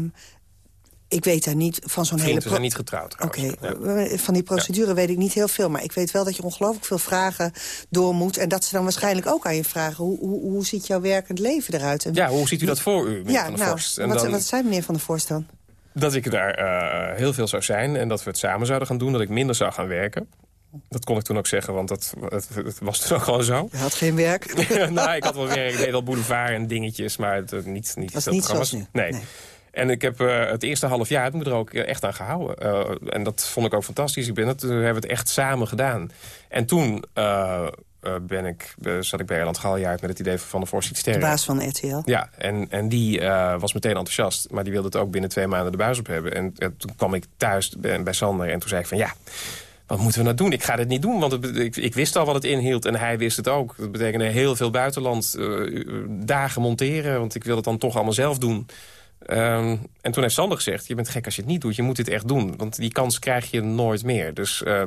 ik weet daar niet van zo'n hele... Vrienden zijn niet getrouwd. Oké, okay. ja. van die procedure ja. weet ik niet heel veel. Maar ik weet wel dat je ongelooflijk veel vragen door moet. En dat ze dan waarschijnlijk ook aan je vragen... hoe, hoe, hoe ziet jouw werkend leven eruit? En ja, hoe ziet u dat voor u, meneer ja, Van der nou, Vorst? En wat, dan, wat zei meneer Van der Vorst dan? Dat ik daar uh, heel veel zou zijn en dat we het samen zouden gaan doen. Dat ik minder zou gaan werken. Dat kon ik toen ook zeggen, want dat, het, het was toen ook gewoon zo. Je had geen werk? nou, ik had wel werk. Ik deed wel boulevard en dingetjes, maar het, niet, niet was niet zoals nu? Nee. nee. En ik heb uh, het eerste half jaar heb ik me er ook echt aan gehouden. Uh, en dat vond ik ook fantastisch. Ik ben het, we hebben het echt samen gedaan. En toen uh, ben ik, zat ik bij Erland Galjaard met het idee van Van der Vorst iets sterren. De baas van RTL. Ja, en, en die was meteen enthousiast. Maar die wilde het ook binnen twee maanden de buis op hebben. En toen kwam ik thuis bij, bij Sander en toen zei ik van ja... Wat moeten we nou doen? Ik ga dit niet doen, want het, ik, ik, wist al wat het inhield. En hij wist het ook. Dat betekende heel veel buitenland dagen monteren. Want ik wil het dan toch allemaal zelf doen. Um, en toen heeft Sander gezegd, je bent gek als je het niet doet. Je moet dit echt doen, want die kans krijg je nooit meer. Dus uh,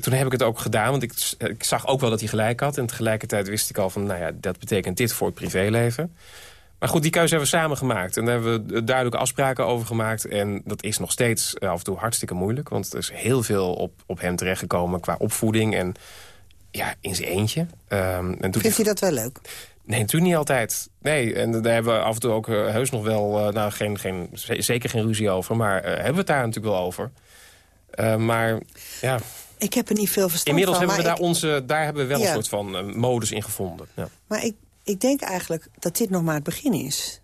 toen heb ik het ook gedaan, want ik, ik, zag ook wel dat hij gelijk had. En tegelijkertijd wist ik al van, nou ja, dat betekent dit voor het privéleven. Maar goed, die keuze hebben we samen gemaakt. En daar hebben we duidelijke afspraken over gemaakt. En dat is nog steeds af en toe hartstikke moeilijk. Want er is heel veel op, op hem terechtgekomen qua opvoeding. En ja, in zijn eentje. Um, en Vindt hij dat wel leuk? Nee, natuurlijk niet altijd. Nee, en daar hebben we af en toe ook uh, heus nog wel... Uh, nou, geen, geen, zeker geen ruzie over, maar uh, hebben we het daar natuurlijk wel over. maar ja... Ik heb er niet veel verstand Inmiddels van, hebben we daar, ik... onze, daar hebben we wel ja. een soort van modus in gevonden. Ja. Maar ik, ik denk eigenlijk dat dit nog maar het begin is.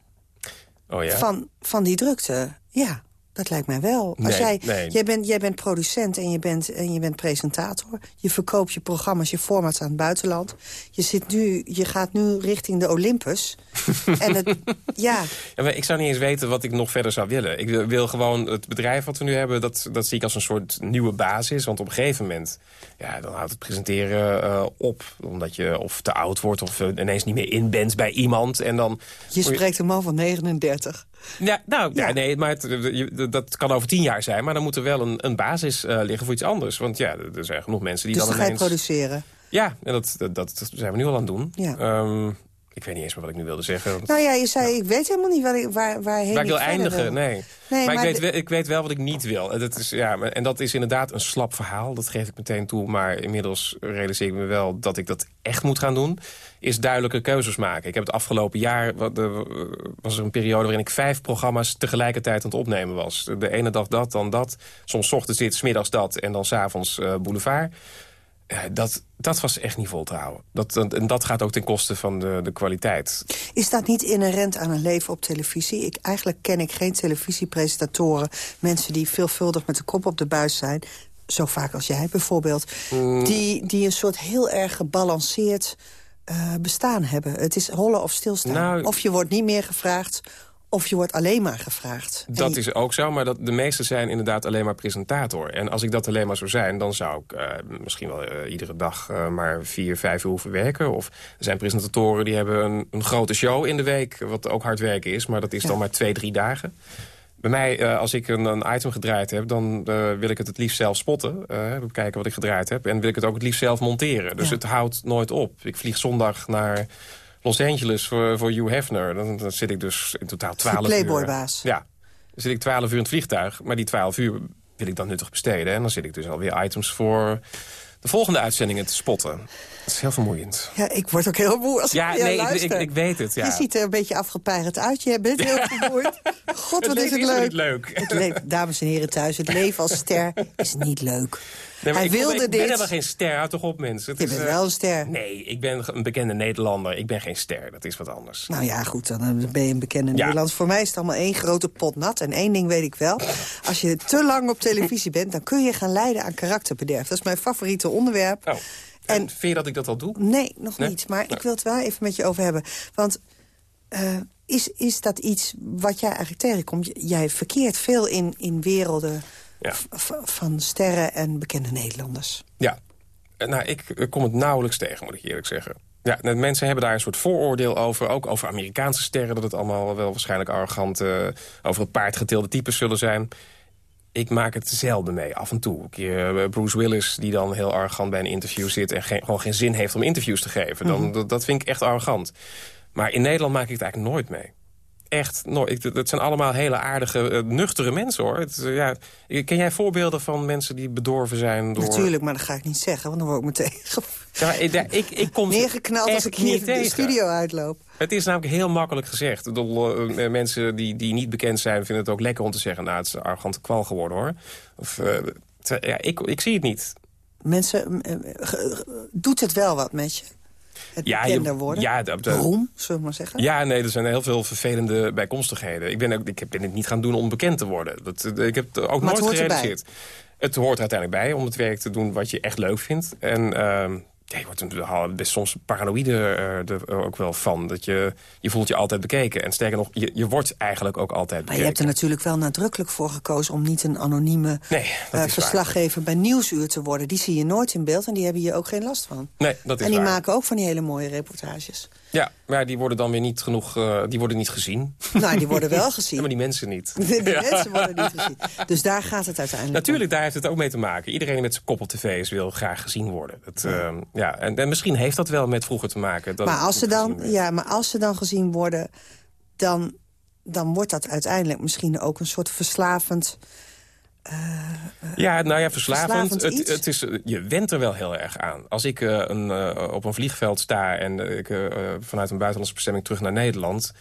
Oh ja? Van, van die drukte, ja. Dat lijkt mij wel. Als nee, jij, nee. jij, bent, jij bent producent en je bent, en je bent presentator. Je verkoopt je programma's, je formats aan het buitenland. Je, zit nu, je gaat nu richting de Olympus. en het, ja. ja maar ik zou niet eens weten wat ik nog verder zou willen. Ik wil gewoon het bedrijf wat we nu hebben... dat, dat zie ik als een soort nieuwe basis. Want op een gegeven moment... ja, dan houdt het presenteren uh, op. Omdat je of te oud wordt of uh, ineens niet meer in bent bij iemand. En dan, je spreekt een man van 39. Ja, nou, ja. Ja, nee, maar het, dat kan over tien jaar zijn. Maar dan moet er wel een, een basis uh, liggen voor iets anders. Want ja, er zijn genoeg mensen die dus dan ineens... Dus ga je produceren? Ja, en dat, dat, dat, zijn we nu al aan het doen. Ja. Um, ik weet niet eens meer wat ik nu wilde zeggen. Nou ja, je zei, ik weet helemaal niet waar, ik, waar, waarheen Waar ik wil eindigen, wil. nee. Nee, maar maar ik, weet wel, ik weet wel wat ik niet wil. En dat, is, ja, en dat is inderdaad een slap verhaal. Dat geef ik meteen toe. Maar inmiddels realiseer ik me wel dat ik dat echt moet gaan doen. Is duidelijke keuzes maken. Ik heb het afgelopen jaar... was er een periode waarin ik vijf programma's tegelijkertijd aan het opnemen was. De ene dag dat, dan dat. Soms ochtends dit, 's middags dat. En dan s'avonds avonds Boulevard. Ja, dat, dat was echt niet vol te houden. Dat, en dat gaat ook ten koste van de, de kwaliteit. Is dat niet inherent aan een leven op televisie? Ik, eigenlijk ken ik geen televisiepresentatoren... mensen die veelvuldig met de kop op de buis zijn... zo vaak als jij bijvoorbeeld... Mm. Die, die een soort heel erg gebalanceerd eh, bestaan hebben. Het is hollen of stilstaan. Nou- of je wordt niet meer gevraagd... of je wordt alleen maar gevraagd. Dat je- is ook zo, maar dat, de meeste zijn inderdaad alleen maar presentator. En als ik dat alleen maar zou zijn, dan zou ik eh, misschien wel eh, iedere dag eh, maar vier, vijf uur hoeven werken. Of er zijn presentatoren die hebben een, een grote show in de week, wat ook hard werken is. Maar dat is dan maar twee, drie dagen. Bij mij, als ik een, een item gedraaid heb, dan wil ik het het liefst zelf spotten. eh, kijken wat ik gedraaid heb. En wil ik het ook het liefst zelf monteren. Dus Ja. het houdt nooit op. Ik vlieg zondag naar Los Angeles voor, voor Hugh Hefner. Dan, dan zit ik dus in totaal twaalf uur. Playboy-baas. Ja, dan zit ik 12 uur in het vliegtuig. Maar die 12 uur wil ik dan nuttig besteden. En dan zit ik dus alweer items voor de volgende uitzendingen te spotten. Dat is heel vermoeiend. Ja, ik word ook heel moe als Ja, ik naar nee, jou ik, ik, luister. ik weet het. Ja. Je ziet er een beetje afgepeigerd uit. Je bent heel vermoeid. God, wat Het is het leven is leuk. niet leuk. Het le- dames en heren thuis, het leven als ster is niet leuk. Nee, Hij ik, wilde ik ben dit. helemaal geen ster. Houd toch op, mensen. Het Je is, bent eh, wel een ster. Nee, ik ben een bekende Nederlander. Ik ben geen ster. Dat is wat anders. Nou ja, goed, dan ben je een bekende Ja. Nederlands. Voor mij is het allemaal één grote pot nat. En één ding weet ik wel. Als je te lang op televisie bent, dan kun je gaan leiden aan karakterbederf. Dat is mijn favoriete onderwerp. Oh. En, vind je dat ik dat al doe? Nee, nog Nee? niet. Maar Nou. ik wil het wel even met je over hebben. Want eh, is, is dat iets wat jij eigenlijk tegenkomt? Jij verkeert veel in, in werelden Ja. van sterren en bekende Nederlanders. Ja, Eh, nou, ik kom het nauwelijks tegen, moet ik eerlijk zeggen. Ja, nou, mensen hebben daar een soort vooroordeel over. Ook over Amerikaanse sterren, dat het allemaal wel waarschijnlijk arrogant... over het paard getilde types zullen zijn. Ik maak het zelden mee, af en toe. Een keer eh, Bruce Willis, die dan heel arrogant bij een interview zit... en geen, gewoon geen zin heeft om interviews te geven. Dan, Mhm. dat, dat vind ik echt arrogant. Maar in Nederland maak ik het eigenlijk nooit mee. Echt, nooit. Ik, dat zijn allemaal hele aardige, eh, nuchtere mensen, hoor. Het, eh, ja, ken jij voorbeelden van mensen die bedorven zijn door... Natuurlijk, maar dat ga ik niet zeggen, want dan word ik meteen Ja, ik, ik, ik kom neergeknald als ik hier niet de studio uitloop. Het is namelijk heel makkelijk gezegd. Ik bedoel, eh, eh, mensen die, die niet bekend zijn vinden het ook lekker om te zeggen... nou, het is een arrogante kwal geworden, hoor. Of, eh, ja, ik, ik zie het niet. Mensen, eh, doet het wel wat met je? Het Ja, bekender worden? ja, de- de- Roem, zullen we maar zeggen? Ja, nee, er zijn heel veel vervelende bijkomstigheden. Ik ben, ook, ik ben het niet gaan doen om bekend te worden. Dat, ik heb het ook nooit erbij. gerealiseerd. Het hoort er uiteindelijk bij om het werk te doen wat je echt leuk vindt. En ehm, ja, je wordt er best soms paranoïde eh, er ook wel van. Dat je, je voelt je altijd bekeken. En sterker nog, je, je wordt eigenlijk ook altijd Maar bekeken. je hebt er natuurlijk wel nadrukkelijk voor gekozen... om niet een anonieme Nee, eh, waar. verslaggever bij Nieuwsuur te worden. Die zie je nooit in beeld en die hebben hier ook geen last van. Nee, dat is en die waar. maken ook van die hele mooie reportages. Ja, maar die worden dan weer niet genoeg... eh, die worden niet gezien. Nou, die worden wel gezien. Ja, maar die mensen niet. Die Ja. mensen worden niet gezien. Dus daar gaat het uiteindelijk Natuurlijk, daar heeft het ook mee te maken. Iedereen die met zijn kop op tv wil graag gezien worden. Dat, ja. ja, en, en misschien heeft dat wel met vroeger te maken. Dat Maar als, ze dan, ja, maar als ze dan gezien worden, dan, dan wordt dat uiteindelijk misschien ook een soort verslavend... Ja, nou ja, verslavend. Verslavend Het, is, eh, je went er wel heel erg aan. Als ik eh, een, eh, op een vliegveld sta en ik vanuit een buitenlandse bestemming terug naar Nederland...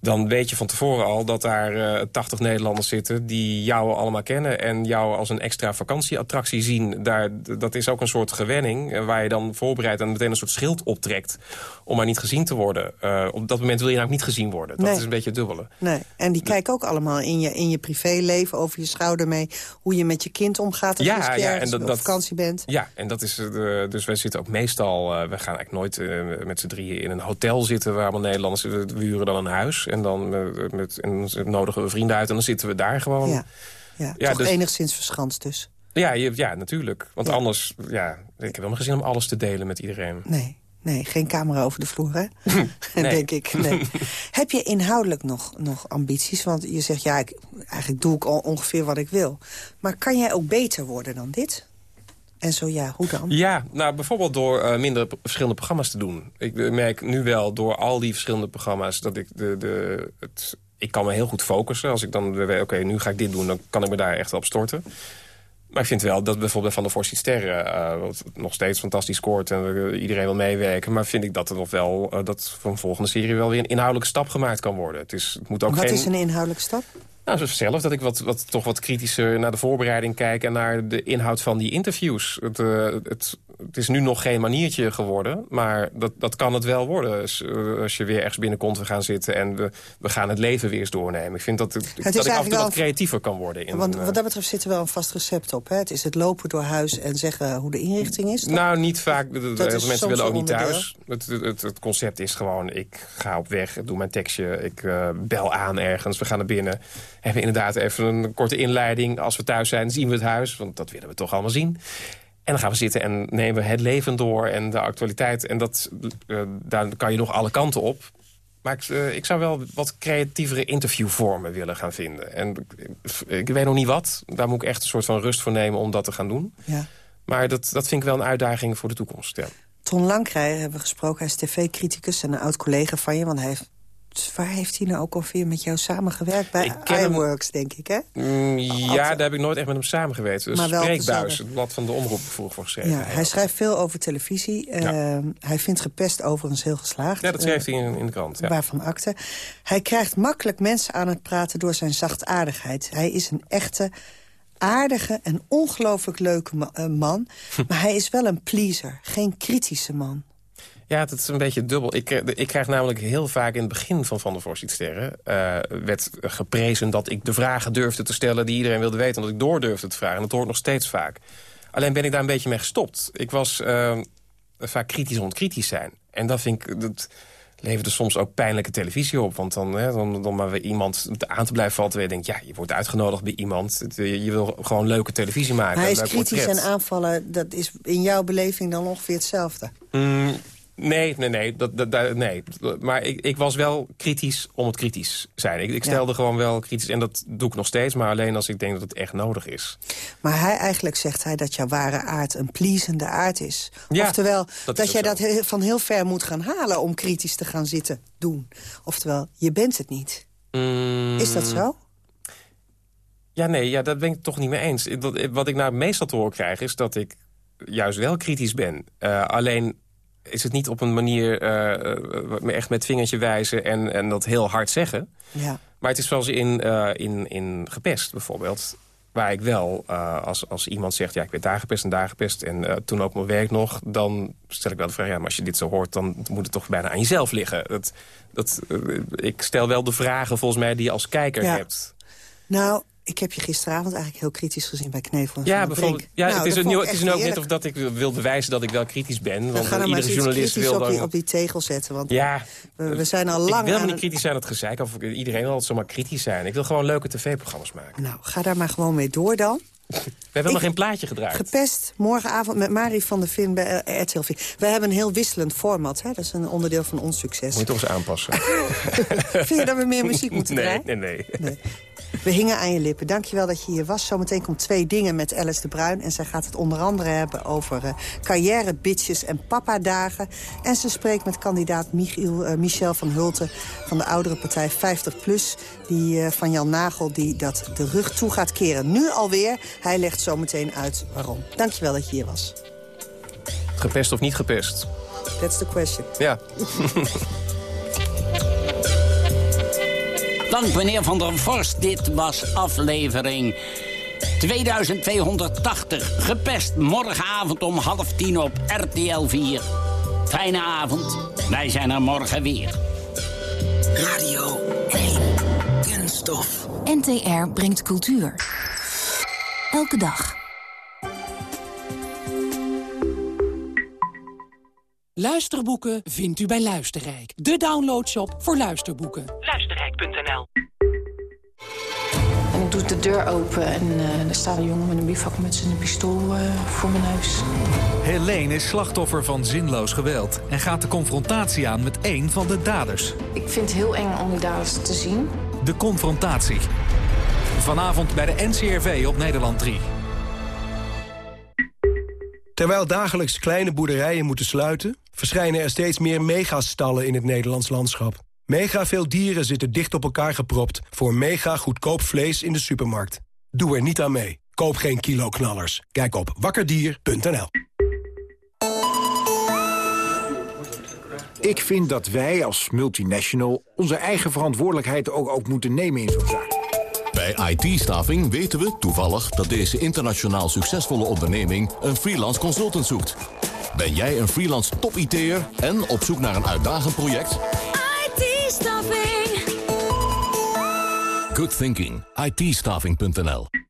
dan weet je van tevoren al dat daar eh 80 Nederlanders zitten... die jou allemaal kennen en jou als een extra vakantieattractie zien. Daar, dat is ook een soort gewenning eh, waar je dan voorbereidt... en meteen een soort schild optrekt om maar niet gezien te worden. Eh, op dat moment wil je namelijk niet gezien worden. Dat Nee. is een beetje het dubbele. Nee, en die kijken ook allemaal in je, in je privéleven over je schouder mee... hoe je met je kind omgaat als je ergens op vakantie bent. Ja, en dat is, dus wij zitten ook meestal... we gaan eigenlijk nooit met z'n drieën in een hotel zitten... waar allemaal Nederlanders. We huren dan een huis en dan eh, met, en nodigen we vrienden uit... en dan zitten we daar gewoon. Ja, ja, Ja, toch dus- enigszins verschanst dus. Ja, je- ja natuurlijk. Want anders, ja, ik heb helemaal geen zin om alles te delen met iedereen. Nee, nee, geen camera over de vloer, hè? Nee. Denk ik, nee. Heb je inhoudelijk nog, nog ambities? Want je zegt, ja, ik, eigenlijk doe ik al ongeveer wat ik wil. Maar kan jij ook beter worden dan dit? En zo ja, hoe dan? Ja, nou bijvoorbeeld door uh, minder verschillende programma's te doen. Ik merk nu wel door al die verschillende programma's... dat ik de, de, het, ik kan me heel goed focussen. Als ik dan weet, oké, nu ga ik dit doen... dan kan ik me daar echt op storten. Maar ik vind wel dat bijvoorbeeld Van de Forsie Sterren... Uh, wat nog steeds fantastisch scoort en iedereen wil meewerken... maar vind ik dat er nog wel, uh, dat van de volgende serie wel weer een inhoudelijke stap gemaat kan worden. Het, is, het moet ook wat geen... is een inhoudelijke stap? Nou, zelf dat ik wat, wat, toch wat kritischer naar de voorbereiding kijk... en naar de inhoud van die interviews. Het, uh, het, het is nu nog geen maniertje geworden, maar dat, dat kan het wel worden. Als, uh, als je weer ergens binnenkomt, we gaan zitten en we, we gaan het leven weer eens doornemen. Ik vind dat, het, het dat ik af en toe wat creatiever kan worden. In, want wat dat betreft zit er wel een vast recept op. Hè? Het is het lopen door huis en zeggen hoe de inrichting is. Nou, niet vaak. Veel mensen willen ook niet thuis. Het, het, het, concept is gewoon, ik ga op weg, doe mijn tekstje, ik uh, bel aan ergens, we gaan naar binnen. Hebben inderdaad even een korte inleiding. Als we thuis zijn, zien we het huis, want dat willen we toch allemaal zien. En dan gaan we zitten en nemen het leven door en de actualiteit. En dat, uh, daar kan je nog alle kanten op. Maar ik, uh, ik, zou wel wat creatievere interviewvormen willen gaan vinden. En ik, weet nog niet wat. Daar moet ik echt een soort van rust voor nemen om dat te gaan doen. Ja. Maar dat, dat vind ik wel een uitdaging voor de toekomst. Ja. Ton Langkrijger hebben we gesproken. Hij is tv-criticus en een oud-collega van je. Want hij heeft waar heeft hij nou ook alweer met jou samengewerkt? Bij iWorks, denk ik, hè? Mm, ja, daar heb ik nooit echt met hem samengewerkt. Dus Spreekbuis, het blad van de omroep vroeger voor geschreven. Ja, hij schrijft veel over televisie. Ja. Uh, hij vindt gepest overigens heel geslaagd. Ja, dat schrijft uh, hij in, in, de krant. Ja. Waarvan akte. Hij krijgt makkelijk mensen aan het praten door zijn zachtaardigheid. Hij is een echte aardige en ongelooflijk leuke uh, man. maar hij is wel een pleaser, geen kritische man. Ja, het is een beetje dubbel. Ik, ik krijg namelijk heel vaak in het begin van Van der Voorziet Sterren... Uh, werd geprezen dat ik de vragen durfde te stellen die iedereen wilde weten... en dat ik door durfde te vragen. En dat hoort nog steeds vaak. Alleen ben ik daar een beetje mee gestopt. Ik was uh, vaak kritisch om het kritisch zijn. En dat vind ik... Dat, leverde soms ook pijnlijke televisie op. Want dan, hè, dan, dan maar weer iemand aan te blijven vallen... terwijl je denkt, ja, je wordt uitgenodigd bij iemand. Je wil gewoon leuke televisie maken. Hij is kritisch en aanvallen, dat is in jouw beleving dan ongeveer hetzelfde? Mm, Nee, nee, nee. Dat, dat, nee. Maar ik, ik was wel kritisch om het kritisch zijn. Ik, ik stelde ja. gewoon wel kritisch. En dat doe ik nog steeds. Maar alleen als ik denk dat het echt nodig is. Maar hij eigenlijk zegt hij dat jouw ware aard een pleasende aard is. Ja, Oftewel, dat, jij zo. dat van heel ver moet gaan halen... om kritisch te gaan zitten doen. Oftewel, je bent het niet. Mm, Is dat zo? Ja, nee, ja, dat ben ik toch niet mee eens. Dat, wat ik nou meestal te horen krijg... is dat ik juist wel kritisch ben. Uh, alleen is het niet op een manier uh, echt met vingertje wijzen en, en dat heel hard zeggen. Ja. Maar het is zoals in, uh, in, in gepest bijvoorbeeld. Waar ik wel, uh, als, als iemand zegt, ja, ik werd daar gepest en daar gepest... en toen ook mijn werk nog, dan stel ik wel de vraag... ja, maar als je dit zo hoort, dan moet het toch bijna aan jezelf liggen. Dat, dat, ik stel wel de vragen volgens mij die je als kijker ja. hebt. Nou, ik heb je gisteravond eigenlijk heel kritisch gezien bij Knevel. Ja, bijvoorbeeld. Ja, nou, het is, nu, ik het is nu ook net of dat ik wil bewijzen dat ik wel kritisch ben. Dan Want ga dan maar iedere journalist wil op die, dan... op die tegel zetten. Want Ja, we, we zijn al ik lang wil aan niet het- kritisch zijn aan het gezeik. Of iedereen wil altijd zomaar kritisch zijn. Ik wil gewoon leuke tv-programma's maken. Nou, ga daar maar gewoon mee door dan. We hebben nog geen plaatje gedraaid. Gepest, morgenavond met Marie van der Vin bij RTL 4. We hebben een heel wisselend format, hè? dat is een onderdeel van ons succes. Moet je toch eens aanpassen. Vind je dat we meer muziek moeten nee, draaien? nee, nee, We hingen aan je lippen. Dankjewel dat je hier was. Zometeen komt twee dingen met Alice de Bruin. En zij gaat het onder andere hebben over uh, carrière, bitches en papa-dagen. En ze spreekt met kandidaat Michiel, uh, Michel van Hulten... van de oudere partij 50PLUS. Die uh, van Jan Nagel die dat de rug toe gaat keren. Nu alweer. Hij legt zometeen uit waarom. Dankjewel dat je hier was. Gepest of niet gepest? That's the question. Ja. Dank meneer Van der Vorst. Dit was aflevering 2280. Gepest morgenavond om half tien op RTL 4. Fijne avond. Wij zijn er morgen weer. Radio 1. Kunststof. NTR brengt cultuur. Elke dag. Luisterboeken vindt u bij Luisterrijk. De downloadshop voor luisterboeken. Luisterrijk.nl En ik doe de deur open en uh, er staat een jongen met een bivakmuts en een pistool uh, voor mijn neus. Helene is slachtoffer van zinloos geweld... en gaat de confrontatie aan met één van de daders. Ik vind het heel eng om die daders te zien. De confrontatie. Vanavond bij de NCRV op Nederland 3. Terwijl dagelijks kleine boerderijen moeten sluiten... verschijnen er steeds meer megastallen in het Nederlands landschap. Mega veel dieren zitten dicht op elkaar gepropt... voor mega goedkoop vlees in de supermarkt. Doe er niet aan mee. Koop geen kiloknallers. Kijk op wakkerdier.nl. Ik vind dat wij als multinational onze eigen verantwoordelijkheid ook, ook moeten nemen in zo'n zaak. Bij IT-staving weten we toevallig dat deze internationaal succesvolle onderneming een freelance consultant zoekt. Ben jij een freelance top-IT'er en op zoek naar een uitdagend project? Good thinking. ITstaffing.nl